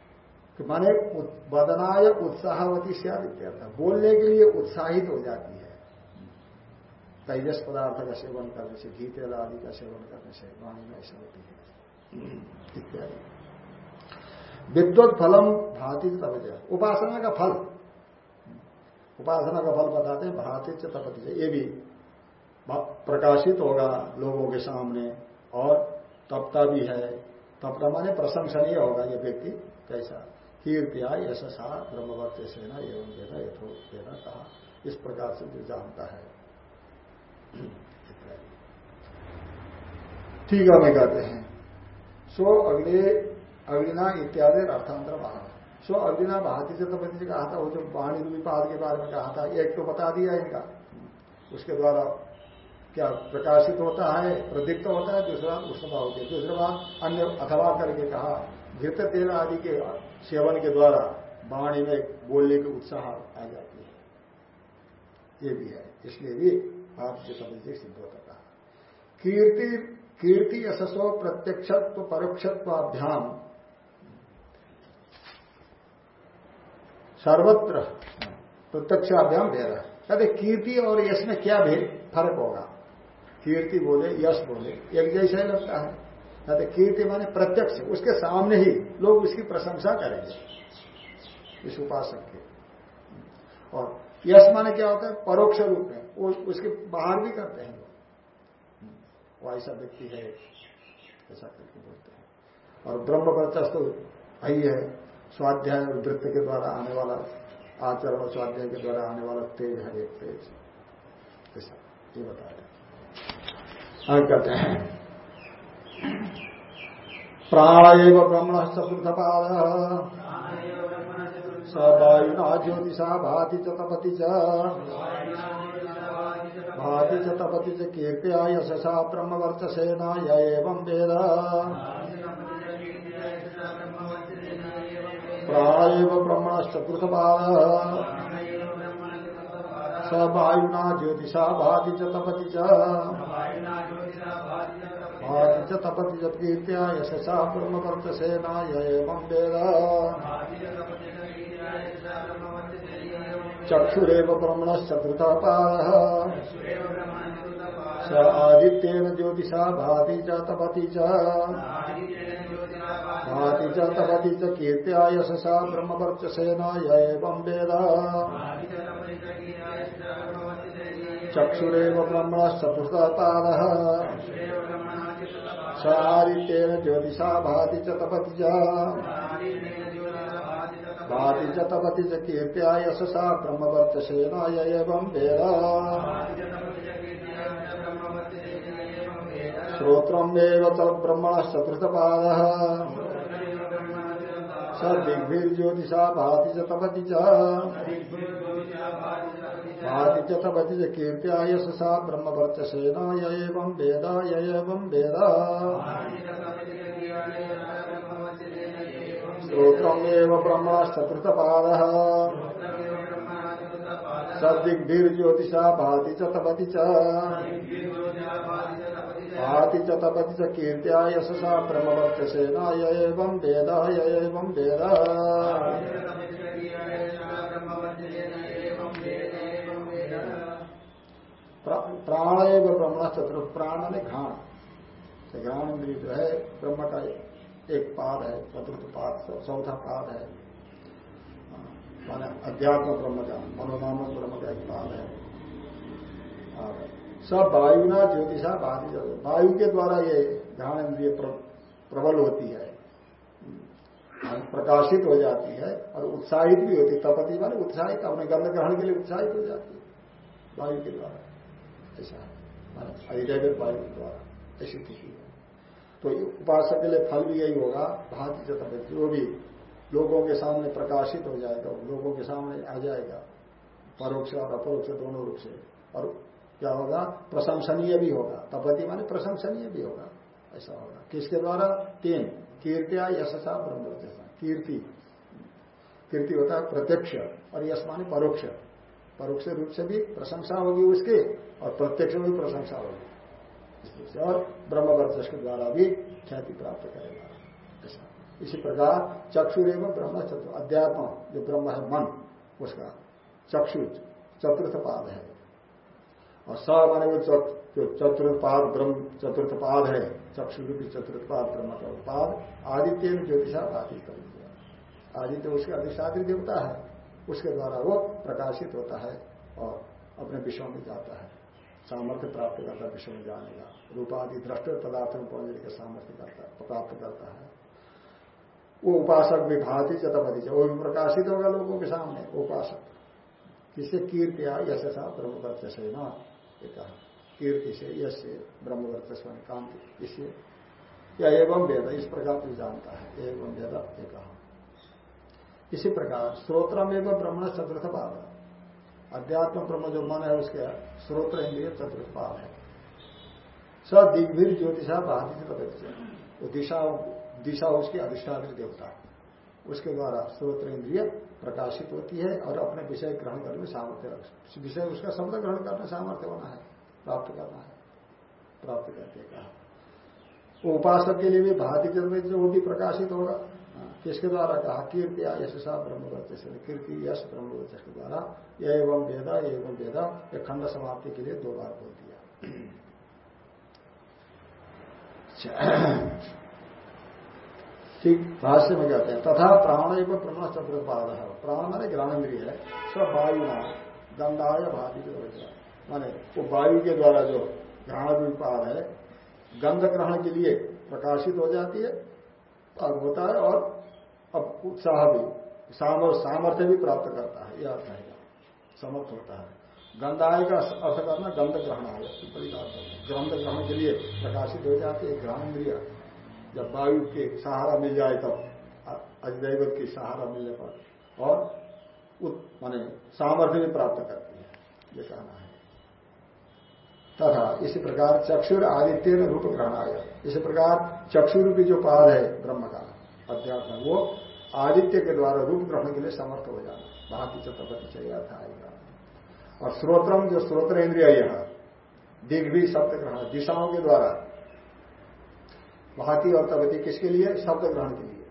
कि माने बदनाय उत्साहवती से बोलने के लिए उत्साहित हो जाती है। तेजस पदार्थ का सेवन करने से, घी तेल आदि का सेवन करने से वाणी में ऐसा होती है। इत्यादि। विद्वत फलम भाति तब उपासना का फल उपासना का फल बताते हैं, भाति च तपति से। ये भी प्रकाशित होगा लोगों के सामने। और तपता भी है। तपता माने प्रशंसनीय होगा ये व्यक्ति। कैसा? कीर्तिया यशसा ब्रह्मवर्त सेना एवं देना यथो देना कहा। इस प्रकार से जो जानता है। ठीक है कहते हैं। सो अगले अग्निना इत्यादि अर्थांतर बाहर सो अर्जुना भारती चतुर्पति जी कहा था, वो जो वाणी रूपी के बारे में कहा था एक तो बता दिया इनका। उसके द्वारा क्या प्रकाशित होता है, प्रदीप्त होता है, दूसरा उष्णता होती है दूसरे बात अन्य अथवा करके कहा घृत तेल आदि के सेवन के द्वारा वाणी में बोलने की उत्साह आ जाती है। ये भी है, इसलिए भी भारतीय चतुर्पति सिद्ध होता कहा। कीर्ति कीर्ति यशस्व प्रत्यक्षत्व, परोक्षत्वाभ्याम। सर्वत्र प्रत्यक्षाभ्याम भेद। कहते कीर्ति और यश में क्या भेद? फ़र्क होगा। कीर्ति बोले, यश बोले, एक जैसा ही लगता है। कहते कीर्ति माने प्रत्यक्ष, उसके सामने ही लोग उसकी प्रशंसा करेंगे, इस उपासक के। और यश माने क्या होता है? परोक्ष रूप में, वो उसके बाहर भी करते हैं। वो ऐसा व्यक्ति है, ऐसा करके बोलते हैं। और ब्रह्म वर्चस्व तो है। स्वाध्याय और वृत्ति के द्वारा आने वाला, आचरण और स्वाध्याय के द्वारा आने वाला तेज है एक तेज। ऐसा, ये बताया आगे कहते हैं। प्राण एव ब्रह्मण चतुर्थपाद स वायुना ज्योतिषा भाति च तपति च। भाति च तपति च कीर्त्या यशसा ब्रह्मवर्चसेना य एवं वेद। प्राण ब्रह्मण चतुर्थपाद स वायुना ज्योतिषा भाति च तपति च। भाति च तपति च। कीर्त्या यशसा ब्रह्मवर्चसेना एवं वेद। चक्षुरेव ब्रह्मणश्चतुर्थपाद स आदित्येन ज्योतिषा भाति च तपति च। भाति च तपति च कीर्त्या यशसा ब्रह्मवर्चसेना एवं वेद। चक्षुरेव सारित्येन ज्योतिषा भाति च भाति च तपति च कीर्त्या यशसा य वेद। श्रोत्रमेव तद्ब्रह्मणश्चतुर्थपादः स दिग्भिर्ज्योतिषा भाति च तपति च। भाति च तपति च कीर्त्या यशसा ब्रह्मवर्चसेना य एवं वेद य एवं वेद। श्रोत्रमेव ब्रह्मश्चतुर्थपादः सदिग्भिर्ज्योतिषा भाति च तपति च। भाति च तपति च कीर्त्या यशसा ब्रह्मवर्चसेना य एवं वेद य एवं वेद प्राण एवं ब्रह्म चतुर्थ प्राण ने घाण घाण इंद्रिय जो है ब्रह्म का एक पाद है। चतुर्थ पाद चौथा पाद है। माने अध्यात्म ब्रह्म का मनोनामक ब्रह्म का एक पाद है। सब वायुना ज्योतिषा बाधी वायु के द्वारा ये घ्राण इंद्रिय प्रबल होती है। प्रकाशित हो जाती है और उत्साहित भी होती है। तपति माने उत्साहित अपने गंध ग्रहण के लिए उत्साहित हो जाती है। वायु के द्वारा। ऐसा अधिदैविक वायु के द्वारा। ऐसी स्थिति है। तो उपासक के लिए फल भी यही होगा। भांति चतुर्थ जो भी लोगों के सामने प्रकाशित हो जाएगा, लोगों के सामने आ जाएगा। परोक्ष और अपरोक्ष दोनों रूप से। और क्या होगा? प्रशंसनीय भी होगा। तपति माने प्रशंसनीय भी होगा। ऐसा होगा। किसके द्वारा? तीन। कीर्तिया यशसा ब्रह्म कीर्ति। कीर्ति होता है प्रत्यक्ष और यश माने परोक्ष। परोक्ष रूप से भी प्रशंसा होगी उसके और प्रत्यक्ष में भी प्रशंसा होगी। और ब्रह्म वर्चस के द्वारा भी ख्याति प्राप्त करेगा। ऐसा। इसी प्रकार चक्षुर एवं ब्रह्म अध्यात्म, जो ब्रह्म है मन, उसका चक्षु चतुर्थ पाद है। और स माने वो जो चतुर्थ पाद ब्रह्म चतुर्थपाद है चक्षु रूपी चतुर्थ पाद ब्रह्म का पाद आदित्य ज्योतिषा बाधित कर दिया आदित्य उसके अधिष्ठात्री देवता है उसके द्वारा वो प्रकाशित होता है और अपने विषयों में जाता है सामर्थ्य प्राप्त करता है विषय में जाने का रूपादि दृष्ट पदार्थ में पहुँचने का सामर्थ्य करता प्राप्त करता है वो उपासक भी भाती चतपति वो भी प्रकाशित होगा लोगों के सामने उपासक किससे कीर्ति आ यश सा ब्रह्मवर्चस है ना ये कहा, कीर्ति से, यश से ब्रह्मवर्चस काम इससे या एवं वेद, इस प्रकार तू जानता है, एवं वेद ये कहा। इसी प्रकार स्त्रोत्र एवं ब्रह्मण चतुर्थ पाद। अध्यात्म ब्रह्म जो मन है, उसके स्रोत्र इंद्रिय चतुष्पाद है। स दिग्भीर ज्योतिषा बाधित वो दिशा दिशा उसकी अधिष्ठान देवता उसके द्वारा स्रोत्र इंद्रिय प्रकाशित होती है और अपने विषय ग्रहण करने में सामर्थ्य विषय उसका शब्द ग्रहण करने सामर्थ्य होना है, प्राप्त करना है। प्राप्त करके कहा। उपासक के लिए भी भाती जो वो भी प्रकाशित होगा। किसके द्वारा कहा? कीर्ति, यशसा ब्रह्मवर्चस कीर्ति, यश ब्रह्मवर्चस के द्वारा। यह एवं वेदा एवं वेदा एक खंड समाप्ति के लिए दो बार बोल दिया। ठीक, भाष्य में कहते हैं, तथा प्राण एवं ब्रह्म चतुर्पाद है प्राण माने ग्राणेन्द्रिय है, सब वायु नाम, गंधाय भावी के माने वो वायु के द्वारा जो ग्रहण विपाद है, गंध ग्रहण के लिए प्रकाशित हो जाती है और होता है और अब उत्साह भी सामर्थ्य भी प्राप्त करता है, यह अर्थ है। समर्थ होता है। गंधाय का अर्थ करना गंध ग्रहण है। गंध ग्रहण के लिए प्रकाशित हो जाती है ग्रहण इंद्रिय। जब वायु के सहारा मिल जाए तब अधिदैवत की सहारा मिलने पर और माने सामर्थ्य भी प्राप्त करती है, ये कहना है। तथा इसी प्रकार चक्षुर आदित्य रूप ग्रहण आया इसी प्रकार चक्षुर की जो पाद है ब्रह्म का, अध्यात्म, वो आदित्य के द्वारा रूप ग्रहण के लिए समर्थ हो जाना बाकी चतुर्पति चाहिए था आएगा और स्रोत्रम जो स्रोत्र इंद्रिय यह दिग भी शब्द ग्रहण, दिशाओं के द्वारा भाती और तपति किसके लिए? शब्द ग्रहण के लिए।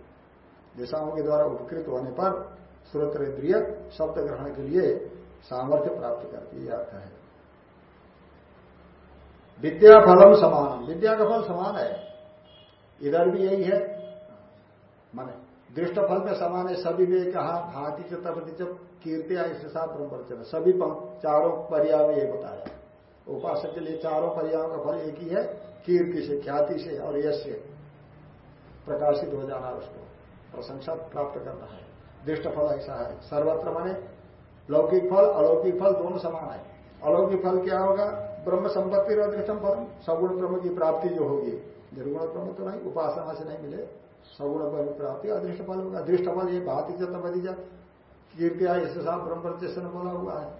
दिशाओं के द्वारा उपकृत होने पर स्रोत्र इंद्रिय शब्द ग्रहण के लिए सामर्थ्य प्राप्त करती है अर्थ है। विद्या फलम समान। विद्या का फल समान है। इधर भी यही है। माने दृष्ट फल में समान है, सभी में कहा? भांति से तपति जब कीर्ति इसके साथ ब्रह्मचर्य सभी चारों पर्याय में ये बताया। उपासक के लिए चारों पर्यायों का फल एक ही है। कीर्ति से, ख्याति से और यश से प्रकाशित हो जाना उसको, प्रशंसा प्राप्त करना है। दृष्ट फल ऐसा है। सर्वत्र माने लौकिक फल, अलौकिक फल दोनों समान है। अलौकिक फल क्या होगा? ब्रह्म संपत्ति और अदृष्टम फल। सगुण ब्रह्म की प्राप्ति जो होगी। निर्गुण ब्रह्म तो नहीं, उपासना से नहीं मिले। सगुण ब्रह्म प्राप्ति, अदृष्ट फल होगा। दृष्ट फल ये भाती जत बदीजा कीर्तिया साथ ब्रह्म प्रतिष्ठन बोला हुआ है।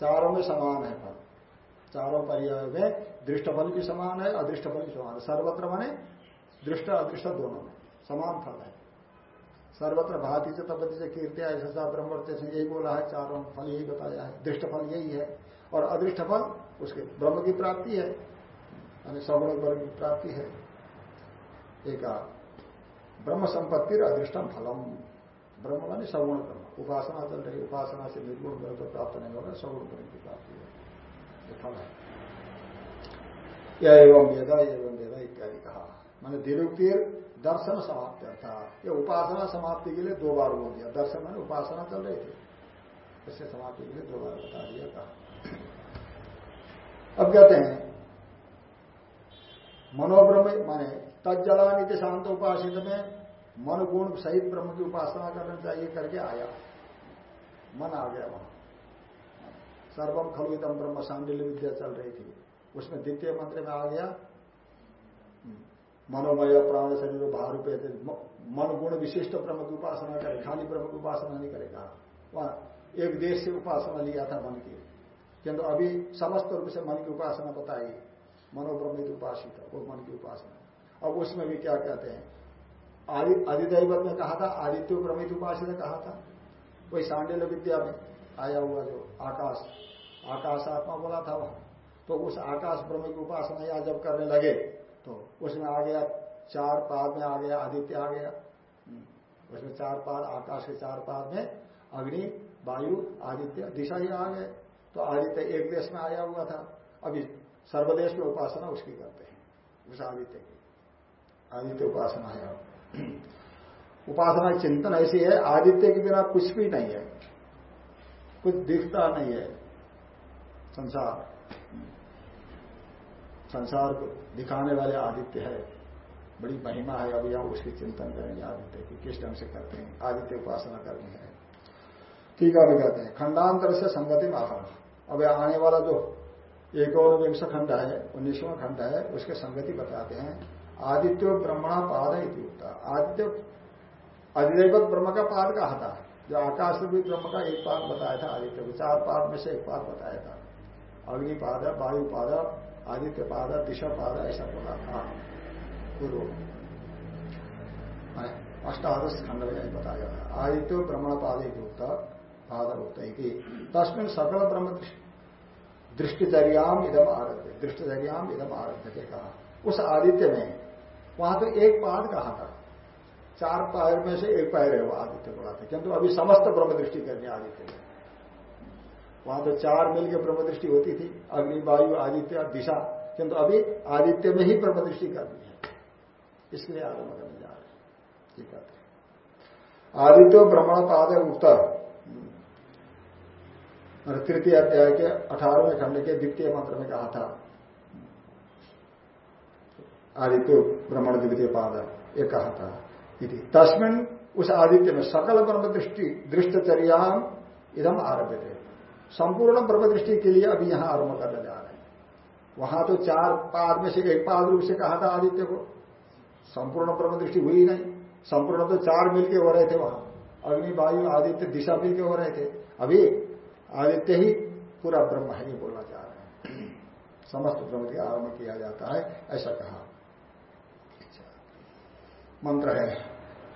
चारों में समान है फल। चारों पर्याय में दृष्ट फल भी समान है अदृष्ट फल भी समान है। सर्वत्र माने दृष्ट, अदृष्ट दोनों में, समान फल है। सर्वत्र भाती से तपति से कीर्ति ऐसा ब्रह्म से यही बोला है, चारों फल यही बताया है। दृष्ट फल यही है। और अदृष्ट फल उसके ब्रह्म की प्राप्ति है, यानी सगुण ब्रह्म की प्राप्ति है। एक ब्रह्म संपत्ति अदृष्टम फलम। ब्रह्म मानी सगुण ब्रह्म। उपासना चल रही उपासना से निर्गुण ब्रह्म प्राप्त नहीं होगा सगुण ब्रह्म की प्राप्ति ये एवं वेदा एवं वेदा इत्यादि कहा मैंने दिरुक्तिर दर्शन समाप्त था ये उपासना समाप्ति के लिए दो बार बोल दिया। दर्शन मैंने उपासना चल रही थी। इससे समाप्ति के लिए दो बार बता दिया कहा अब कहते हैं, मनोब्रह्म माने तज्जलानित शांत उपासित में मन गुण सहित ब्रह्म की उपासना करना चाहिए करके आया। मन आ गया वहाँ। सर्वम खलुतम ब्रह्म सांडिल्य विद्या चल रही थी। उसमें द्वितीय मंत्र में आ गया मनोमय प्राण शरीर भाव रुपये मन गुण विशिष्ट ब्रह्म की उपासना करे, खाली ब्रह्म की उपासना नहीं करेगा। वहाँ एक देश से उपासना लिया था मन की। किंतु अभी समस्त रूप से मन की उपासना बताई मनोब्रह्मित उपासित, वो मन की उपासना। अब उसमें भी क्या कहते हैं? आदि अधिदैवत में कहा था, आदित्य ब्रह्मित उपासित कहा था। वही सांडिल्य विद्या में आया हुआ जो आकाश आकाश आत्मा बोला था वहाँ। तो उस आकाश ब्रह्म की उपासना या जब करने लगे तो उसमें आ गया, चार पाद में आ गया, आदित्य आ गया। हम्म। उसमें चार पाद, आकाश के चार पाद में अग्नि, वायु, आदित्य, दिशा ही आ गए। तो आदित्य एक देश में आया हुआ था। अभी सर्वदेश में उपासना उसकी करते हैं, उस आदित्य की। आदित्य उपासना है। उपासना चिंतन ऐसी है, आदित्य के बिना कुछ भी नहीं है। कुछ दिखता नहीं है। संसार। संसार को दिखाने वाले आदित्य है। बड़ी महिमा है। अभी हम उसकी चिंतन करेंगे आदित्य की, किस ढंग से करते हैं। आदित्य उपासना करनी है। ठीक है, अभी कहते हैं। खंडांतर से संगति में अब आने वाला जो एक और विंश खंड है, उन्नीसवा खंड है, उसके संगति बताते हैं। आदित्य ब्रह्मणा पाद होता आदित्य, अधिदेवत ब्रह्म का पाद कहा था? जो आकाश भी ब्रह्म का एक पाद बताया था आदित्य को। चार पाद में से एक पाद बताया था। अग्निपाद वायु पाद आदित्य पाद दिशा पाद ऐसा बोला था। गुरु। अष्टादश खंड में बताया था। आदित्य ब्रह्मण पादे युक्त पाद होता है तस्मिन सकल ब्रह्म दृष्टिचर्याम इदम आरभ्य दृष्टिचर्याम इदम आरभ्य के कहा। उस आदित्य में वहाँ तो एक पाद कहा था? चार पैर में से एक पैर है वो आदित्य बोला था। किंतु अभी समस्त ब्रह्म दृष्टि करनी आदित्य में वहाँ तो चार मिल के ब्रह्म दृष्टि होती थी, अग्नि, वायु, आदित्य, दिशा, किंतु अभी आदित्य में ही ब्रह्म दृष्टि करनी है। इसलिए आरंभ करने जा रहे ठीक है। आदित्य ब्रह्मण पाद उक्त तृतीय अध्याय के अठारहवें खंड के द्वितीय मंत्र में कहा था। आदित्य ब्रह्मण द्वितीय पाद, ये कहा था। तस्मिन उस आदित्य में सकल ब्रह्म दृष्टि दृष्टचर्या इधम आरभ्य थे संपूर्ण ब्रह्म दृष्टि के लिए अभी यहाँ आरंभ करने जा रहे हैं। वहाँ तो चार पाद में से एक पाद रूप से कहा था आदित्य को। संपूर्ण ब्रह्म दृष्टि हुई नहीं। संपूर्ण तो चार मिलके हो रहे थे वहाँ। अग्नि, वायु, आदित्य, दिशा मिलके हो रहे थे। अभी आदित्य ही पूरा ब्रह्म है, ये बोलना चाह रहे हैं। समस्त ब्रह्म का आरंभ किया जाता है, ऐसा कहा। मंत्र है,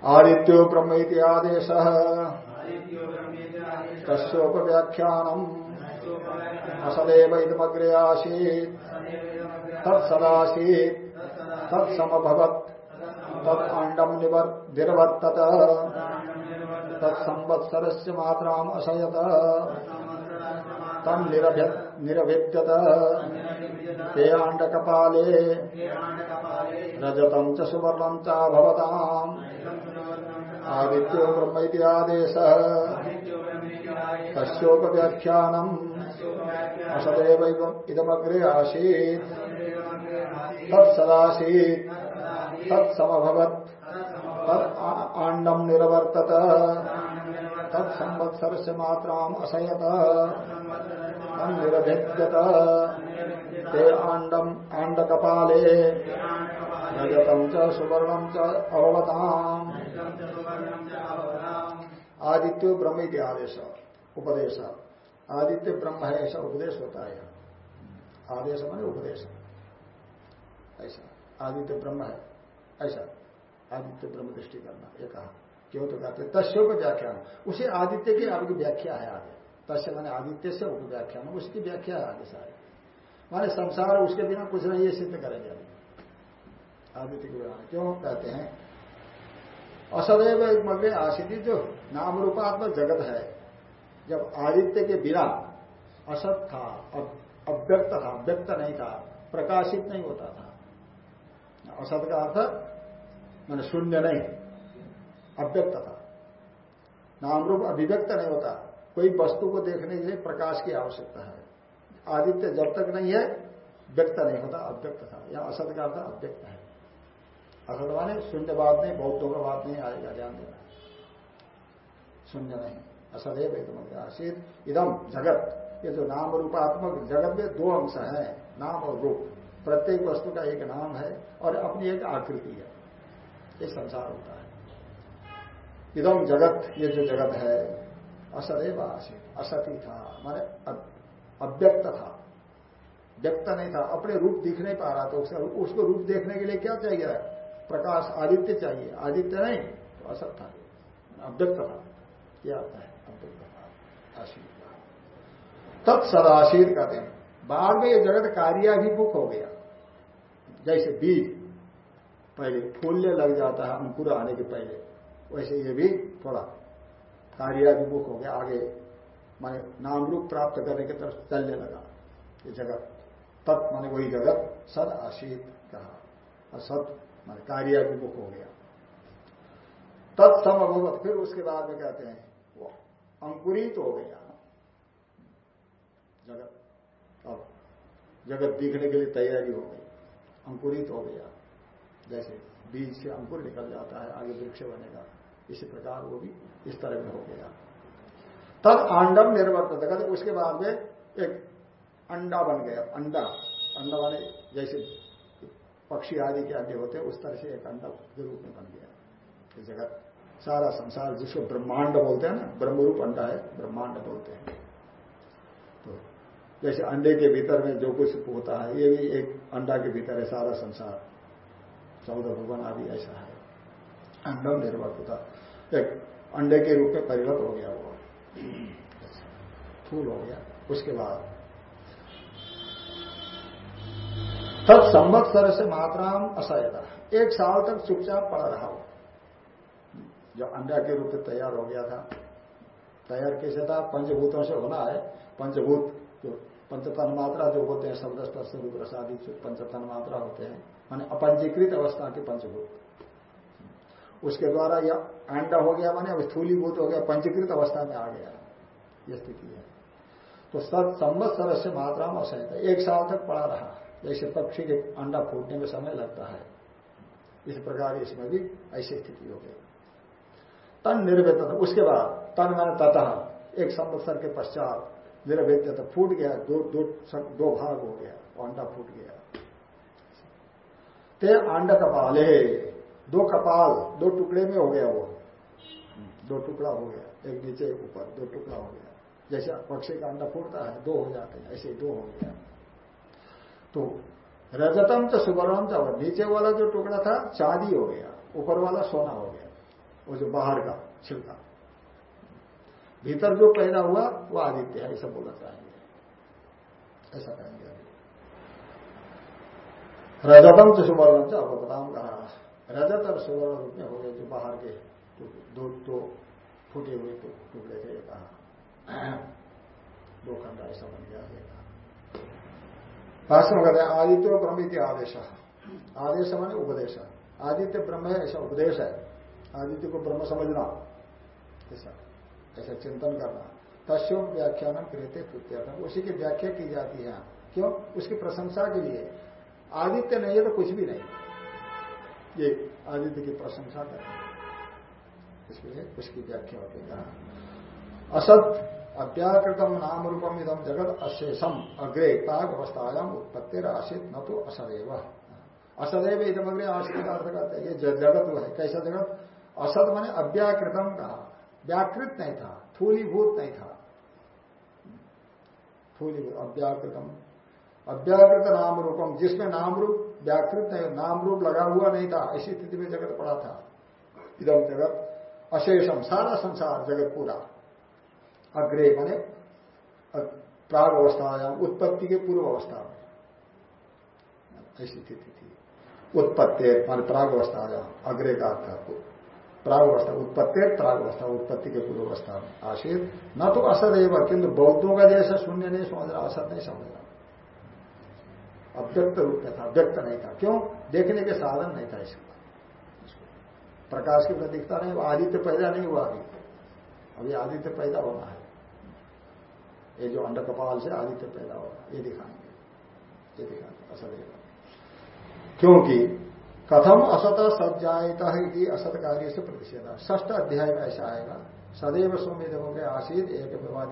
आदित्यो ब्रह्म आदेश। तस्ोपव्याख्यानम असदेव इदमग्रे आसीत् तत्सदासीत्। तत्समभवत्। तदंडम निवर्तत तत्संवत्सरस्य मात्राम अशयत तम निरभिद्यत। ते अंडकपाले रजतम च सुवर्णम चाभवताम। आदित्यो ब्रह्म आदेश तस्ोपव्याख्यानम असदेव इदमग्रे आसीत् तत्सदासीत्। तत्समभवत्। तत् आंडम निरवर्तत। तत्संवत्सर से मात्राम असयत। निरभेद्यत ते आंडम आंड कपाले रजतम च सुवर्णम च अवताम आदित्य ब्रह्म के आदेश, उपदेश। आदित्य ब्रह्म है ऐसा उपदेश होता है आदेश माने उपदेश। ऐसा। आदित्य ब्रह्म है। ऐसा। आदित्य ब्रह्म दृष्टि करना, ये कहा। क्यों तो कहते तस्व को व्याख्यान उसे आदित्य की आपकी व्याख्या है आगे। तस्य मैंने आदित्य से उप व्याख्यान उसकी व्याख्या है आगे सारे। माने संसार उसके बिना कुछ नहीं ये सिद्ध करेंगे आदित्य के बिना। क्यों कहते हैं? असदैव मग्न आशिति जो नाम रूपात्मक जगत है, जब आदित्य के बिना असत था अव्यक्त था, व्यक्त नहीं था, प्रकाशित नहीं होता था। असत का अर्थ, मैंने शून्य नहीं, अव्यक्त था। नाम रूप अभिव्यक्त नहीं होता, कोई वस्तु को देखने के लिए प्रकाश की आवश्यकता है। आदित्य जब तक नहीं है, व्यक्त नहीं होता, अव्यक्त था। या असत का अर्थ, अव्यक्त है। असत माने शून्यवाद नहीं बौद्धों का बात नहीं आएगा ध्यान देना शून्य नहीं। असदैव एकदम आशीत इदम जगत। ये जो नाम रूपात्मक जगत में दो अंश है, नाम और रूप। प्रत्येक वस्तु का एक नाम है और अपनी एक आकृति है। ये संसार होता है। इदम जगत, ये जो जगत है असदैव आशित असती था, माने अव्यक्त था। व्यक्त नहीं था, अपने रूप दिख नहीं पा रहा था उसका। उसको रूप देखने के लिए क्या चाहिए? प्रकाश आदित्य चाहिए। आदित्य नहीं तो असत था। अव्यक्त था। क्या आता है? अव्यक्त था। आशीत तत्सदाशीत कहते हैं। बाद में ये जगत कार्याभिमुख हो गया। जैसे बीज, पहले फूलने लग जाता है अंकुर आने के पहले। वैसे ये भी थोड़ा कार्याभिमुख हो गया। आगे माने नाम रूप प्राप्त करने की तरफ़ चलने लगा। ये जगत तत् माने वही जगत सद आशीत कहा। और सत माने कार्याभिमुख हो गया। तत्समभवत फिर उसके बाद में कहते हैं, वो अंकुरित हो गया। जगत, अब जगत दिखने के लिए तैयारी हो गई, अंकुरित हो गया। जैसे बीज से अंकुर निकल जाता है, आगे वृक्ष बनेगा। इसी प्रकार वो भी इस तरह में हो गया। तब आंडम निर्वर्त कहते उसके बाद में एक अंडा बन गया। अंडा अंडा वाले जैसे पक्षी आदि के अंडे होते हैं, उस तरह से एक अंडा के रूप में बन गया। ये जगत सारा संसार जिसको ब्रह्मांड बोलते हैं ना, ब्रह्मरूप अंडा है, ब्रह्मांड बोलते हैं। तो जैसे अंडे के भीतर में जो कुछ होता है, ये भी एक अंडा के भीतर है, सारा संसार। चौदह भवन आदि ऐसा है। अंडम निर्भर होता एक अंडे के रूप में परिणत हो गया वो। फूल हो गया। उसके बाद तब संवत्सर से मात्राम असहता एक साल तक चुपचाप पड़ा रहा हो जब अंडा के रूप में तैयार हो गया था, तैयार कैसे था? पंचभूतों से होना है। पंचभूत जो पंचतन मात्रा जो होते हैं, शब्द स्पर्श, रूप प्रसादी पंचतन मात्रा होते हैं, माने अपंजीकृत अवस्था के पंचभूत। उसके द्वारा यह अंडा हो गया, माने स्थूलीभूत हो गया, पंचीकृत अवस्था में आ गया। यह स्थिति है। तो सत संवत्सर से मात्रा में असहित एक साल तक पड़ा रहा। जैसे पक्षी के अंडा फूटने में समय लगता है। इस प्रकार इसमें भी ऐसी स्थिति हो गई। तन निर्वेद उसके बाद तन मैंने ततः। एक संवत्सर के पश्चात निर्वेद फूट गया। दो दो दो भाग हो गया। अंडा फूट गया। ते अंड कपाले दो कपाल, दो टुकड़े में हो गया वो। दो टुकड़ा हो गया। एक नीचे, ऊपर, दो टुकड़ा हो गया। जैसे पक्षी का अंडा फूटता है, दो हो जाते हैं। ऐसे दो हो गया। तो रजतम तो सुवर्णम था नीचे वाला जो टुकड़ा था, चांदी हो गया, ऊपर वाला सोना हो गया, वो जो बाहर का, छिलका। भीतर जो पैदा हुआ, वो आदित्य है, ऐसा बोला चाहेंगे ऐसा कहेंगे रजतम तो सुवर्णम से अपदाम कहा रजत और सुवर्ण रूप में हो गए, जो बाहर के दो तो फूटे हुए तो टुकड़े थे कहा। दो खंड ऐसा बन गया भाषण में कहते हैं, आदित्य ब्रह्म के आदेश। आदेश माने उपदेश। आदित्य ब्रह्म है, ऐसा उपदेश है। आदित्य को ब्रह्म समझना। ऐसा। ऐसा चिंतन करना। तस्व व्याख्यान कृत्य तृतीय उसी की व्याख्या की जाती है। क्यों? उसकी प्रशंसा के लिए। आदित्य नहीं है तो कुछ भी नहीं। ये आदित्य की प्रशंसा करें इसलिए उसकी व्याख्या होती है। असत अव्याकृतम नाम रूपम इदम जगत अशेषम। अग्रे ताग अवस्थायाम उत्पत्ति आशित न तो असदैव। असदैव इदम अग्रे आशित का अर्थ करते हैं, ये जगत है। कैसा जगत? असत मैंने अव्याकृतम कहा। व्याकृत नहीं था थूलीभूत नहीं था। थूलीभूत अव्याकृतम। अव्याकृत नाम रूपम जिसमें नाम रूप व्याकृत नहीं नाम रूप लगा हुआ नहीं था, ऐसी स्थिति में जगत पड़ा था। इधम जगत अशेषम, सारा संसार जगत पूरा। अग्रे, माने प्राग अवस्था उत्पत्ति के पूर्व अवस्था में ऐसी स्थिति थी। उत्पत्ति, मान प्राग अवस्था आया अग्रे का अर्थ प्राग अवस्था उत्पत्ति प्राग अवस्था उत्पत्ति के पूर्व अवस्था में आशीत न तो असद एवं किंतु बौद्धों का जैसा शून्य नहीं समझ रहा, असत नहीं समझ रहा। अव्यक्त रूप में था, व्यक्त नहीं था। क्यों? देखने के साधन नहीं था इसका। प्रकाश की प्रतीकता नहीं आदित्य पैदा नहीं हुआ अभी। अभी आदित्य पैदा होना है। ये जो अंड कपाल से आदित्य पैदा होगा ये दिखाएँगे। ये दिखाएँगे असदैव क्योंकि कथम असत सज्जायता है असत कार्य से प्रतिषेधा ष्ठ अध्याय में ऐसा आएगा, सदैव सुमित हो आशीत एक विवाद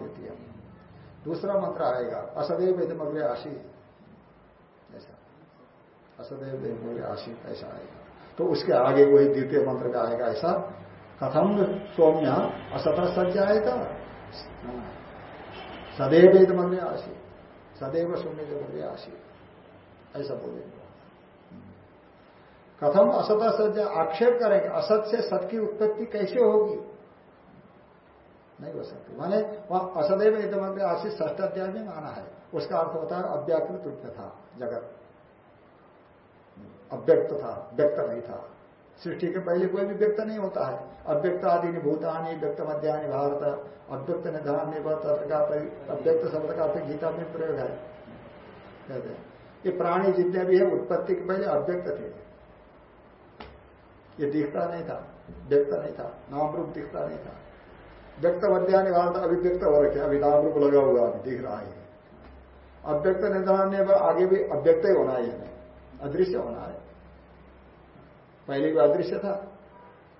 दूसरा मंत्र आएगा, असदैव इधम आशीत ऐसा। असदैव देव आशित ऐसा आएगा। तो उसके आगे वही द्वितीय मंत्र का आएगा ऐसा, कथम सौम्य असत सज्ज सदैव वेद मन आशित सदैव सौम्य देव आशित ऐसा बोलेंगे कथम असत सज्ज आक्षेप करेंगे, असत से सत की उत्पत्ति कैसे होगी? नहीं हो सकती। माने वहाँ असदैव इधम आशित ष्ट अध्याय में माना है। उसका अर्थ होता है अव्याकृत रूप में था जगत। अव्यक्त था, व्यक्त नहीं था। सृष्टि के पहले कोई भी व्यक्त नहीं होता है। अव्यक्त आदि भूतानी व्यक्त मध्यानि भारत, अव्यक्त निधान अव्यक्त शब्द का गीता में प्रयोग है। कहते हैं? ये प्राणी जितने भी है, उत्पत्ति के पहले अव्यक्त थे। ये दिखता नहीं था, व्यक्त नहीं था नाम रूप दिखता नहीं था। व्यक्त मध्यानि भारत अभिव्यक्त हो रखे, अभी नाम रूप लगा हुआ दिख रहा है। अव्यक्त निधान आगे भी अव्यक्त ही होना है, अदृश्य होना है। पहले भी अदृश्य था,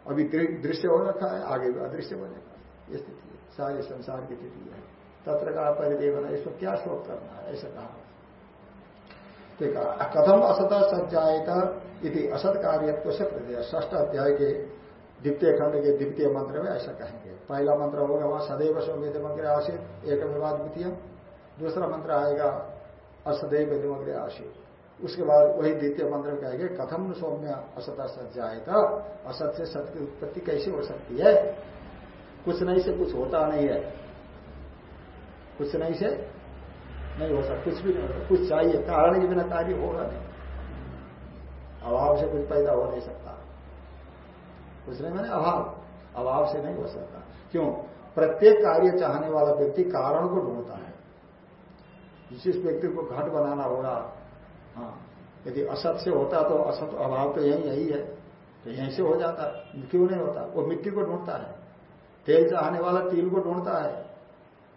अभी दृश्य हो रखा है, आगे भी अदृश्य बनेगा ये स्थिति है, सारे संसार की स्थिति है। तत्र का परिदेवना इसको क्या शोक करना है, ऐसा कहा। तो कहा, कथम असत सज्जायता इति असत कार्यत्व से प्रदेश ष्ठ अध्याय के द्वितीय खंड के द्वितीय मंत्र में ऐसा कहेंगे। पहला मंत्र होगा वहाँ, सदैव सौम्य मंत्र आशित एक विवाद द्वितीय दूसरा मंत्र आएगा, असदैव दिमग्र आशित उसके बाद वही द्वितीय मंत्र में कहेंगे कथम सौम्य असत असत जाए था असत से सत की उत्पत्ति कैसे हो सकती है? कुछ नहीं से कुछ होता नहीं है। कुछ नहीं से नहीं हो सकता, कुछ भी नहीं होता, कुछ चाहिए, कारण के बिना कार्य होगा नहीं। अभाव से कुछ पैदा हो नहीं सकता। कुछ नहीं मैंने अभाव अभाव से नहीं हो सकता। क्यों? प्रत्येक कार्य चाहने वाला व्यक्ति कारण को ढूंढता है। जिस व्यक्ति को घट बनाना होगा यदि असत से होता तो असत अभाव तो यही यही है तो यहीं से हो जाता क्यों नहीं होता? वो मिट्टी को ढूंढता है। तेल चाहने वाला तिल को ढूंढता है।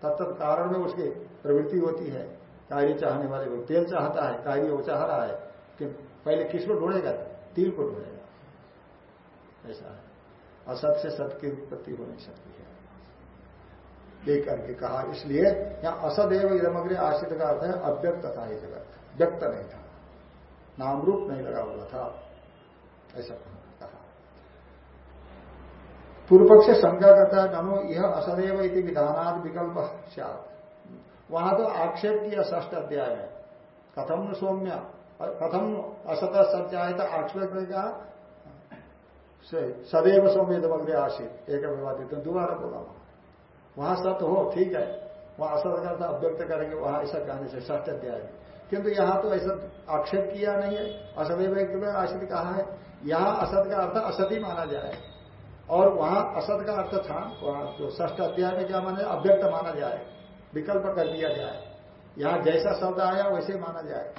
तब तक कारण में उसकी प्रवृत्ति होती है। कार्य चाहने वाले को तेल चाहता है, कार्य वो चाह रहा है कि पहले किसको ढूंढेगा? तिल को ढूंढेगा। ऐसा है। असत से सत की उत्पत्ति हो नहीं सकती है। ये करके कहा, इसलिए यहाँ असदेव इधमग्रे आश्रित का अर्थ है अव्यक्त था ये जगत। व्यक्त नहीं था। नाम रूप नहीं लगा हुआ था। ऐसा पूर्व पक्ष शंका करता है ननो यह असदैव इति विधानाद विकल्प वहाँ तो आक्षेप किया ष्ट अध्याय है कथम सौम्य? कथम असत सत्याय था आक्षेप ने कहा सदैव सौम्य दमग्रे आशित एक विवादित तो दोबारा बोला वहाँ। सत हो, ठीक है। वहाँ असत का था अव्यक्त करेंगे, वहाँ ऐसा कहने से ष्ट अध्याय में। किंतु यहाँ तो ऐसा आक्षेप किया नहीं है असदैव आश्रित कहा है? यहाँ असत का अर्थ असत ही माना जाए। और वहाँ असत का अर्थ था, वहाँ जो ष्ठ अध्याय में क्या माना अव्यक्त माना जाए, विकल्प कर दिया जाए। यहाँ जैसा शब्द आया, वैसे माना जाए।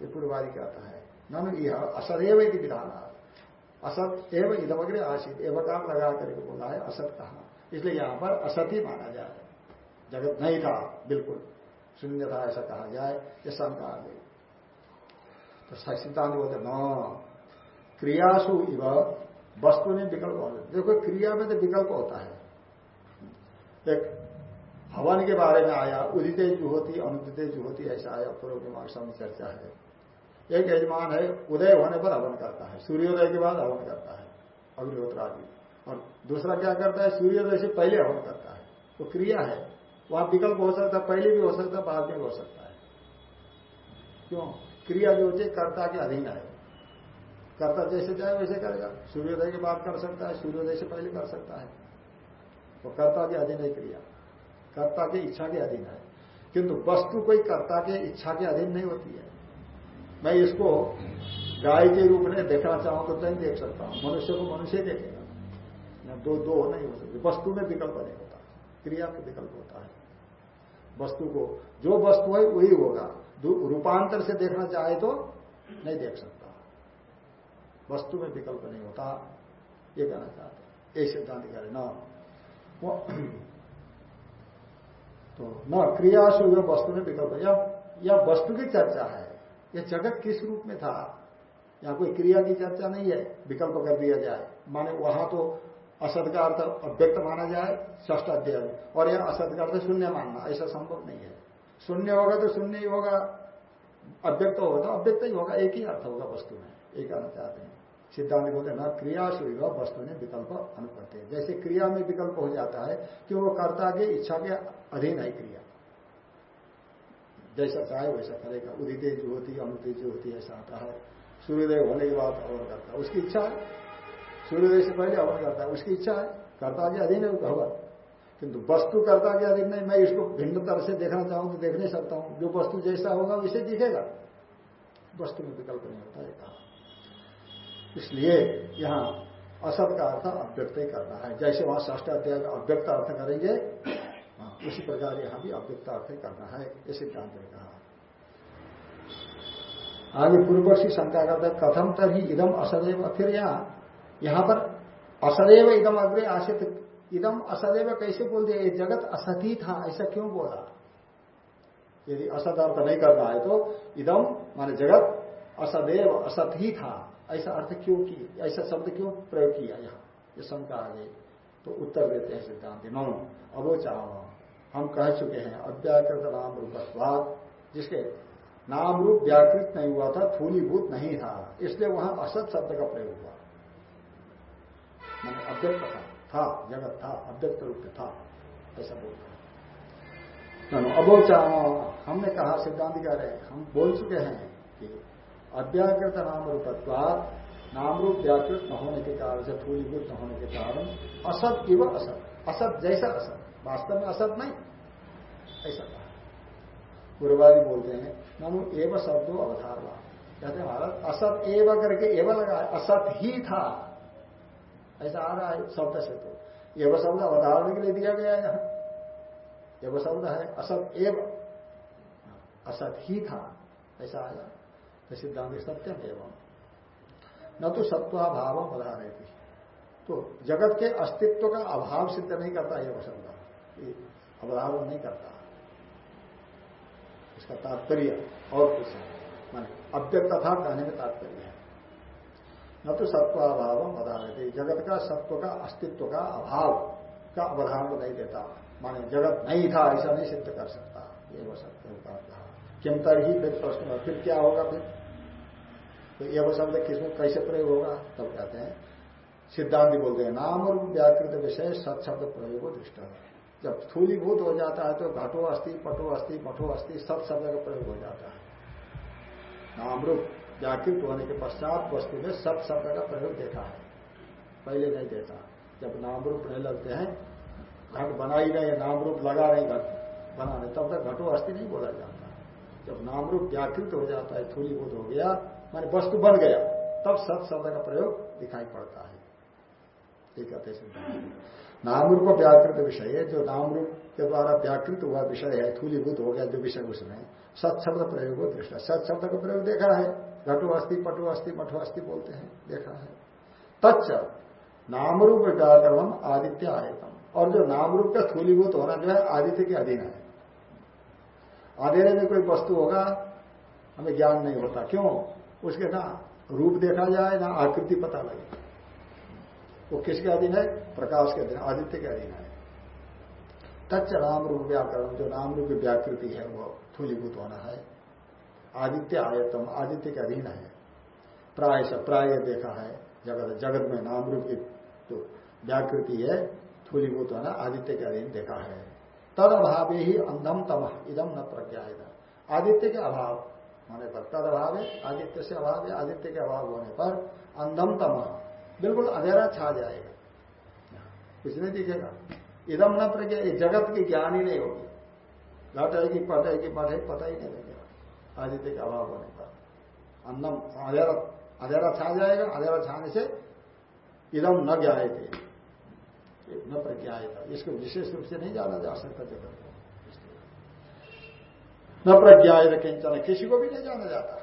ये पूर्वादि कहता है। न यह असदैव विधान। असत एवं इधमग्र आशित एवं काम लगा करके बोला है, असत कहा? इसलिए यहाँ पर असत ही माना जाए। जगत नहीं था, बिल्कुल। शून्य था ऐसा कहा जाए, ये शंका आ गई तो सिद्धांत बोलते न क्रियासु इव, वस्तु में विकल्प हो। देखो, क्रिया में तो विकल्प होता है। एक हवन के बारे में आया, उदित जुहोती, अनुदित जुहोती, ऐसा आया, पूर्व मीमांसा में चर्चा है। एक यजमान है, उदय होने पर हवन करता है, सूर्योदय के बाद हवन करता है, अग्निहोत्र आदि। और दूसरा क्या करता है, सूर्योदय से पहले हवन करता है। तो क्रिया है। वहाँ विकल्प हो सकता है, पहले भी हो सकता है, बाद में भी हो सकता है। क्यों? क्रिया जो होती है, कर्ता के अधीन है। कर्ता जैसे चाहे वैसे करेगा। सूर्योदय के बाद कर सकता है, सूर्योदय से पहले कर सकता है। तो कर्ता के अधीन है क्रिया। कर्ता की इच्छा के अधीन है। किंतु वस्तु कोई कर्ता के इच्छा के अधीन नहीं होती है। मैं इसको गाय के रूप में देखना चाहूँ तो नहीं देख सकता हूँ। मनुष्य को मनुष्य देखेगा। दो दो नहीं हो सकते। वस्तु में विकल्प नहीं होता। क्रिया में विकल्प होता है। वस्तु को। जो वस्तु है वही होगा। रूपांतर से देखना चाहे तो नहीं देख सकता। वस्तु में विकल्प नहीं होता। ये कहना चाहते ये सिद्धांत कह रहे न। तो न क्रियाशु वस्तु में विकल्प या, या वस्तु की चर्चा है। यह जगत किस रूप में था? यहाँ कोई क्रिया की चर्चा नहीं है। विकल्प कर दिया जाए। माने वहाँ तो असत का अर्थ अव्यक्त माना जाए ष्ट अध्याय और यह असत का अर्थ शून्य मानना, ऐसा संभव नहीं है। शून्य होगा तो शून्य ही होगा। अव्यक्त होगा तो अव्यक्त ही होगा, एक ही अर्थ होगा वस्तु में। एक कहना चाहते हैं? सिद्धांत बोलते न क्रिया सुविधा वस्तु ने विकल्प अनुपत्ति। जैसे क्रिया में विकल्प हो जाता है कि वो कर्ता की इच्छा के अधीन है क्रिया। जैसा चाहे वैसा करेगा। उदित जो होती अनुदित जो होती है, ऐसा आता है। सूर्योदय होने के बाद और करता है। उसकी इच्छा है सूर्योदय से पहले हवन करता है। उसकी इच्छा है कर्ता के अधीन है हवन किंतु वस्तु कर्ता के अधीन नहीं मैं इसको भिन्न तरह से देखना चाहूँ तो देख नहीं सकता हूँ। जो वस्तु जैसा होगा वैसे दिखेगा। वस्तु में विकल्प नहीं होता है कहा। इसलिए यहाँ असत का अर्थ अव्यक्त ही करना है। जैसे वहाँ ष्ठ अध्याय अव्यक्त अर्थ करेंगे हाँ, उसी प्रकार यहाँ भी अव्यक्त अर्थ ही करना है ये सिद्धांत ने कहा। आगे पूर्वक्षी शंका करता कथम तर इदम असदैव फिर यहाँ यहाँ पर असदैव इदम अग्रे आशित इदम असदैव कैसे बोल दिया? जगत असती था, ऐसा क्यों बोला? यदि असद अर्थ नहीं करना है तो इदम माने जगत असदैव असत ही था। ऐसा अर्थ क्यों की ऐसा शब्द क्यों प्रयोग किया यहाँ? ये शंका आ गई। तो उत्तर देते हैं सिद्धांत। नौ अबोचा हम कह चुके हैं, अव्याकृत नाम रूप जिसके नाम रूप व्याकृत नहीं हुआ था, थूलीभूत नहीं था। इसलिए वहाँ असत शब्द का प्रयोग हुआ। मैंने अव्यक्त था था, जगत था, अव्यक्त रूप में था, ऐसा बोलते हैं। अबोचा हमने कहा, सिद्धांत कह रहे हम बोल चुके हैं कि अव्याकृत नाम रूपत्वाद नाम रूप व्याकृत न होने के कारण से, थूलीभूत न होने के कारण, असत इव असत असत जैसा असत, वास्तव में असत नहीं, ऐसा कहा। पूर्वादी बोलते हैं, नानु, एव शब्दों अवधारणा कहते हैं, महाराज, असत एव करके एव लगा असत ही था। ऐसा आ रहा है शब्द से तो। एव शब्द अवधारण के लिए दिया गया है यहाँ। एव शब्द है, असत एव, असत ही था, ऐसा आया। तो सिद्धांत सत्यम एवं। न तो सत्वाभाव बधा रहे रहती तो जगत के अस्तित्व का अभाव सिद्ध नहीं करता यह शब्द। अवधारण नहीं करता। इसका तात्पर्य और कुछ है मान अव्यक्त था कहने में तात्पर्य है। न तो सत्वाभाव अवधारण जगत का सत्व का अस्तित्व का अभाव का अवधारण नहीं देता। माने जगत नहीं था, ऐसा नहीं सिद्ध कर सकता। ये वो सत्य का कहा किमतर ही फिर प्रश्न फिर क्या होगा फिर? तो ये वो शब्द किसमें, कैसे प्रयोग होगा? तब कहते हैं, सिद्धांत बोलते हैं, नाम और व्याकृत विषय सत शब्द प्रयोग दृष्ट है। जब स्थूलीभूत हो जाता है तो घटो अस्थि, पटो अस्थि मठो अस्थि, सत शब्द का प्रयोग हो जाता है। नाम रूप। व्याकृत होने के पश्चात वस्तु में सब शब्द का प्रयोग देखा है। पहले नहीं देखा। जब नाम रूप नहीं लगते हैं, घट बना ही नहीं नाम रूप लगा नहीं घट बनाने, तब तक घटो अस्थि नहीं बोला जाता। जब नाम रूप व्याकृत हो जाता है थूलीभूत हो गया, माने वस्तु बन गया, तब सत शब्द का प्रयोग दिखाई पड़ता है। ये कहते नाम रूप व्याकृत विषय है, जो नाम रूप के द्वारा व्याकृत हुआ विषय है, थूलीभूत हो गया, जो विषय उसमें सत शब्द प्रयोग हो दृष्टा सत शब्द का प्रयोग देखा है। घटो अस्थि, पटो अस्थि, मठो अस्थि बोलते हैं, देखा है। तच्च नाम रूप व्याकरण आदित्य आयतम। और जो नाम रूप का स्थूलीभूत होना जो है, आदित्य के अधीन है। अंधेरे में कोई वस्तु होगा, हमें ज्ञान नहीं होता। क्यों? उसके ना रूप देखा जाए, ना आकृति पता लगे। वो किसके अधीन है? प्रकाश के अधीन, आदित्य के अधीन है। तच्च नाम रूप व्याकरण, जो नाम रूप व्याकृति है, वो थूलीभूत होना है। आदित्य आयतम, आदित्य के अधीन है। प्राय से प्राय देखा है, जगत जगत में नाम रूप की जो व्याकृति है थूलीभूत होना आदित्य के अधीन देखा है। तद अभाव ही अंधम तम, इदम न प्रज्ञा आदित्य के अभाव होने पर तद अभाव है आदित्य से अभाव है आदित्य के अभाव होने पर अंधम तम, बिल्कुल अंधेरा छा जाएगा। कुछ नहीं दिखेगा। इदम न प्रज्ञा जगत की ज्ञान ही नहीं होगी। घट है कि पट है कि है पता ही नहीं लगेगा। आदित्य के अभाव होने पर। अंधम अंधेरा अंधेरा छा जाएगा अंधेरा छाने से इदम न ज्ञाए थे। न प्रज्ञा इसको विशेष रूप से नहीं जाना जा सकता जगत को। न प्रज्ञा किंचन किसी को भी नहीं जाना जाता।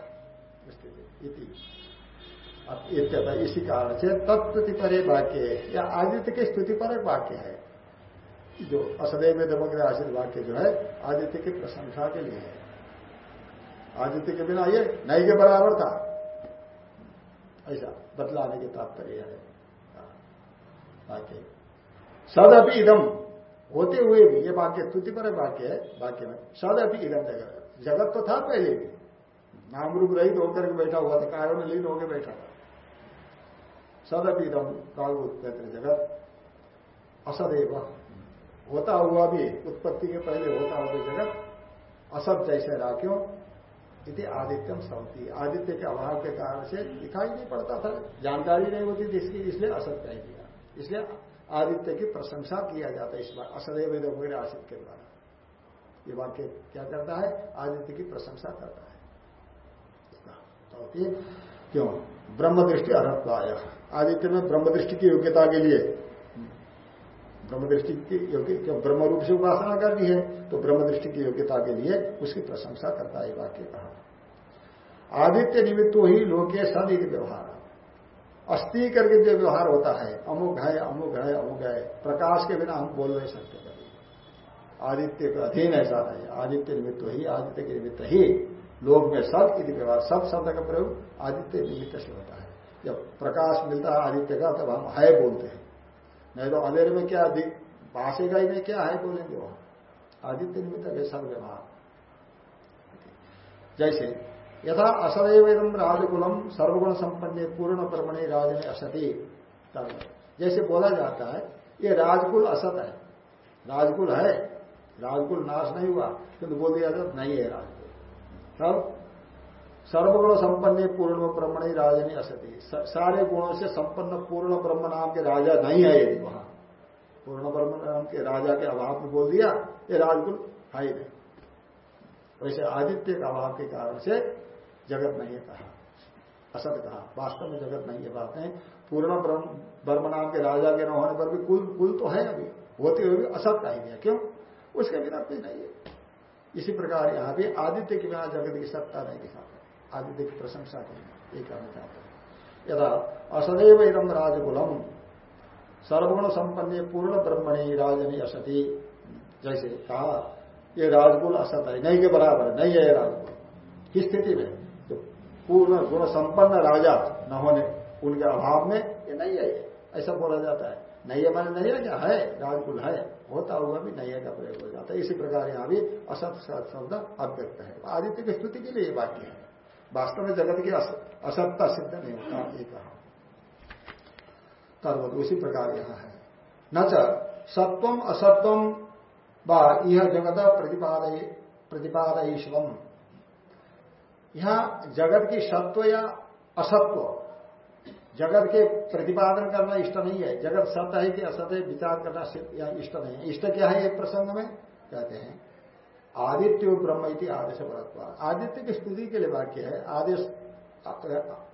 स्थिति इसी कारण से तत्प्रति परे वाक्य या आदित्य की स्तुति पर एक वाक्य है। जो असदैव दमग्र आश्रित वाक्य जो है, आदित्य की प्रशंसा के लिए है। आदित्य के बिना ये नहीं के बराबर था। ऐसा बतलाने के तात्पर्य है। वाक्य सदअपि इदम होते हुए भी, ये वाक्य स्तुति पर वाक्य है, वाक्य में सद सदअपि इदम जगत जगत तो था पहले भी। नाम रूप रहित होकर के बैठा हुआ था कायों में लीन होकर बैठा था। सदअपि इदम कागुत जगत असदैव होता हुआ भी, उत्पत्ति के पहले होता हुआ जगत असत जैसे राख्यो इति आदित्यम सौती आदित्य के अभाव के कारण से दिखाई नहीं पड़ता था। जानकारी नहीं होती थी इसकी, इसलिए असत कह दिया इसलिए आदित्य की प्रशंसा किया जाता है इस बार। असदैव वगैरह आसित के द्वारा। ये वाक्य क्या करता है? आदित्य की प्रशंसा करता है। क्यों? ब्रह्म दृष्टि अर्हत्वाय आदित्य में ब्रह्म दृष्टि की योग्यता के लिए ब्रह्म दृष्टि की योग्य जब ब्रह्म रूप से उपासना करनी है तो ब्रह्म दृष्टि की योग्यता के लिए उसकी प्रशंसा करता है वाक्य कहा। आदित्य निमित्त ही लोके सद व्यवहार। अस्थि करके जो व्यवहार होता है, अमुक है अमुक है अमुक है, प्रकाश के बिना हम बोल नहीं सकते कभी। आदित्य का अधीन ऐसा नहीं आदित्य निमित्त ही, आदित्य के निमित्त ही लोग में सब यदि व्यवहार सब शब्द का प्रयोग आदित्य निमित्त से होता है। जब प्रकाश मिलता है आदित्य का, तब हम है बोलते हैं। नहीं तो अंधेरे में क्या ही में क्या है बोलेंगे वहाँ आदित्य निमित्त है सब व्यवहार जैसे, यथा असदैव राजकुलम सर्वगुण संपन्न पूर्ण परमणि राजने असती। जैसे बोला जाता है, ये राजकुल असत है। राजकुल है, राजकुल नाश नहीं हुआ, किंतु बोल दिया जाता नहीं है राजकुल। तब सर्वगुण संपन्न पूर्ण ब्रह्मणी राजनी असती। सारे गुणों से संपन्न पूर्ण ब्रह्म नाम के राजा नहीं है यदि वहाँ। पूर्ण ब्रह्म नाम के राजा के अभाव में बोल दिया, ये राजकुल है ही नहीं। वैसे आदित्य के अभाव के कारण से जगत नहीं है कहा। असत कहा। वास्तव में जगत नहीं है बात है। पूर्ण ब्रह्म नाम के राजा के न होने पर भी कुल कुल तो है अभी। होते हुए भी असत का ही है क्यों? उसके बिना कोई नहीं है। इसी प्रकार यहाँ भी आदित्य के बिना जगत की सत्ता नहीं दिखाता आदित्य की प्रशंसा करें, ये कहना चाहते हैं। यदा असदैव इदम राजकुलम, सर्वगुण संपन्न पूर्ण ब्रह्मणी राजनी असती। जैसे कहा, ये राजकुल असत है, नहीं के बराबर नहीं है राजकुल। किस स्थिति में? पूर्ण गुण संपन्न राजा न होने, उनके अभाव में ये नहीं है। ऐसा बोला जाता है। नहीं है मैंने नहीं है क्या? है, राजकुल है। होता हुआ भी नहीं है का प्रयोग हो जाता है। इसी प्रकार यहाँ भी असत शब्द अव्यक्त है। आदित्य की स्तुति के लिए ये वाक्य है। वास्तव में जगत की असत्ता सिद्ध नहीं होता ये कहा उसी प्रकार यहाँ है। न सत्वम असत्वम व यह जगत प्रतिपादय प्रतिपादयीश्वम यहाँ जगत की सत्व या असत्व, जगत के प्रतिपादन करना इष्ट नहीं है। जगत सत्य है कि असत्य विचार करना या इष्ट नहीं है। इष्ट क्या है एक प्रसंग में? कहते हैं आदित्य ब्रह्म इति आदेश परत्व। आदित्य की स्तुति के लिए वाक्य है, आदेश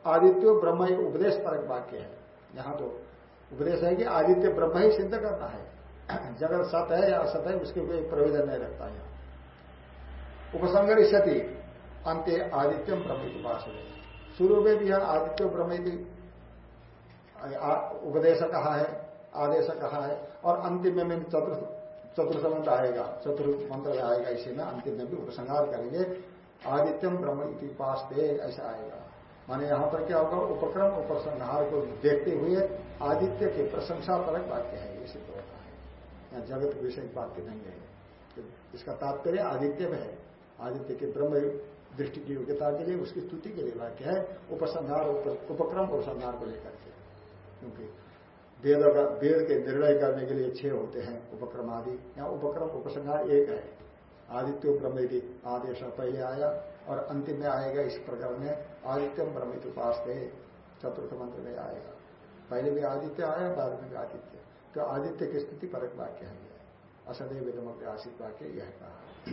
आदित्य ब्रह्म उपदेश परक वाक्य है। यहाँ तो उपदेश है कि आदित्य ब्रह्म ही सिद्ध करना है। जगत सत है या असत है, उसके कोई प्रयोजन नहीं रखता है। उपसंगरिष्यति अंत आदित्यम ब्रह्म की उपास शुरू में भी यह आदित्य ब्रह्म उपदेश कहा है आदेश कहा है, और अंतिम में चतुर्थ चतुर्थ मंत्र आएगा चतुर्थ मंत्र आएगा, इसी में अंतिम में भी उपसंहार करेंगे। आदित्यम ब्रह्म इतिपास दे ऐसा आएगा। माने यहाँ पर क्या होगा, उपक्रम, उपसंहार को देखते हुए आदित्य के प्रशंसा परक वाक्य है, ये सिद्ध होता है। यहाँ जगत विषय वाक्य नहीं है। तो इसका तात्पर्य आदित्य में है। आदित्य के ब्रह्म दृष्टि की योग्यता के लिए, उसकी स्तुति के लिए वाक्य है, उपसंहार उपक्रम, उपसंहार को लेकर के। क्योंकि वेद वेद के निर्णय करने के लिए छह होते हैं, उपक्रम आदि। यहाँ उपक्रम उपसंहार एक है। आदित्य ब्रह्म आदेश पहले आया और अंतिम में आएगा इस प्रकार में आदित्यम ब्रह्मित उपास चतुर्थ मंत्र में आएगा। पहले भी आदित्य आया, बाद में भी आदित्य। तो आदित्य की स्थिति परक वाक्य है यह। विदम आशित वाक्य यह कहा।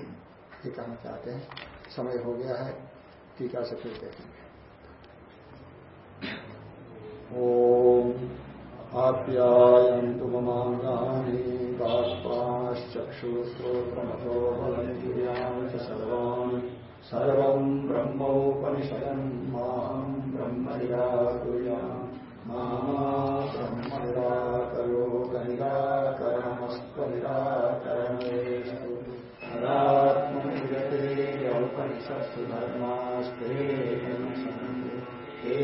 ये कहना चाहते हैं। समय हो गया है। टीका से फिर देखेंगे। ओम आप्यायन्तु ममाङ्गानि बाष्पाश्चक्षुश्रोत्रमथो बलञ्जुर्यां च सर्वान् सर्वम् ब्रह्मोपनिषदम् माम् ब्रह्म निराकुर्याम् मामा ब्रह्म धर्मास्ते हे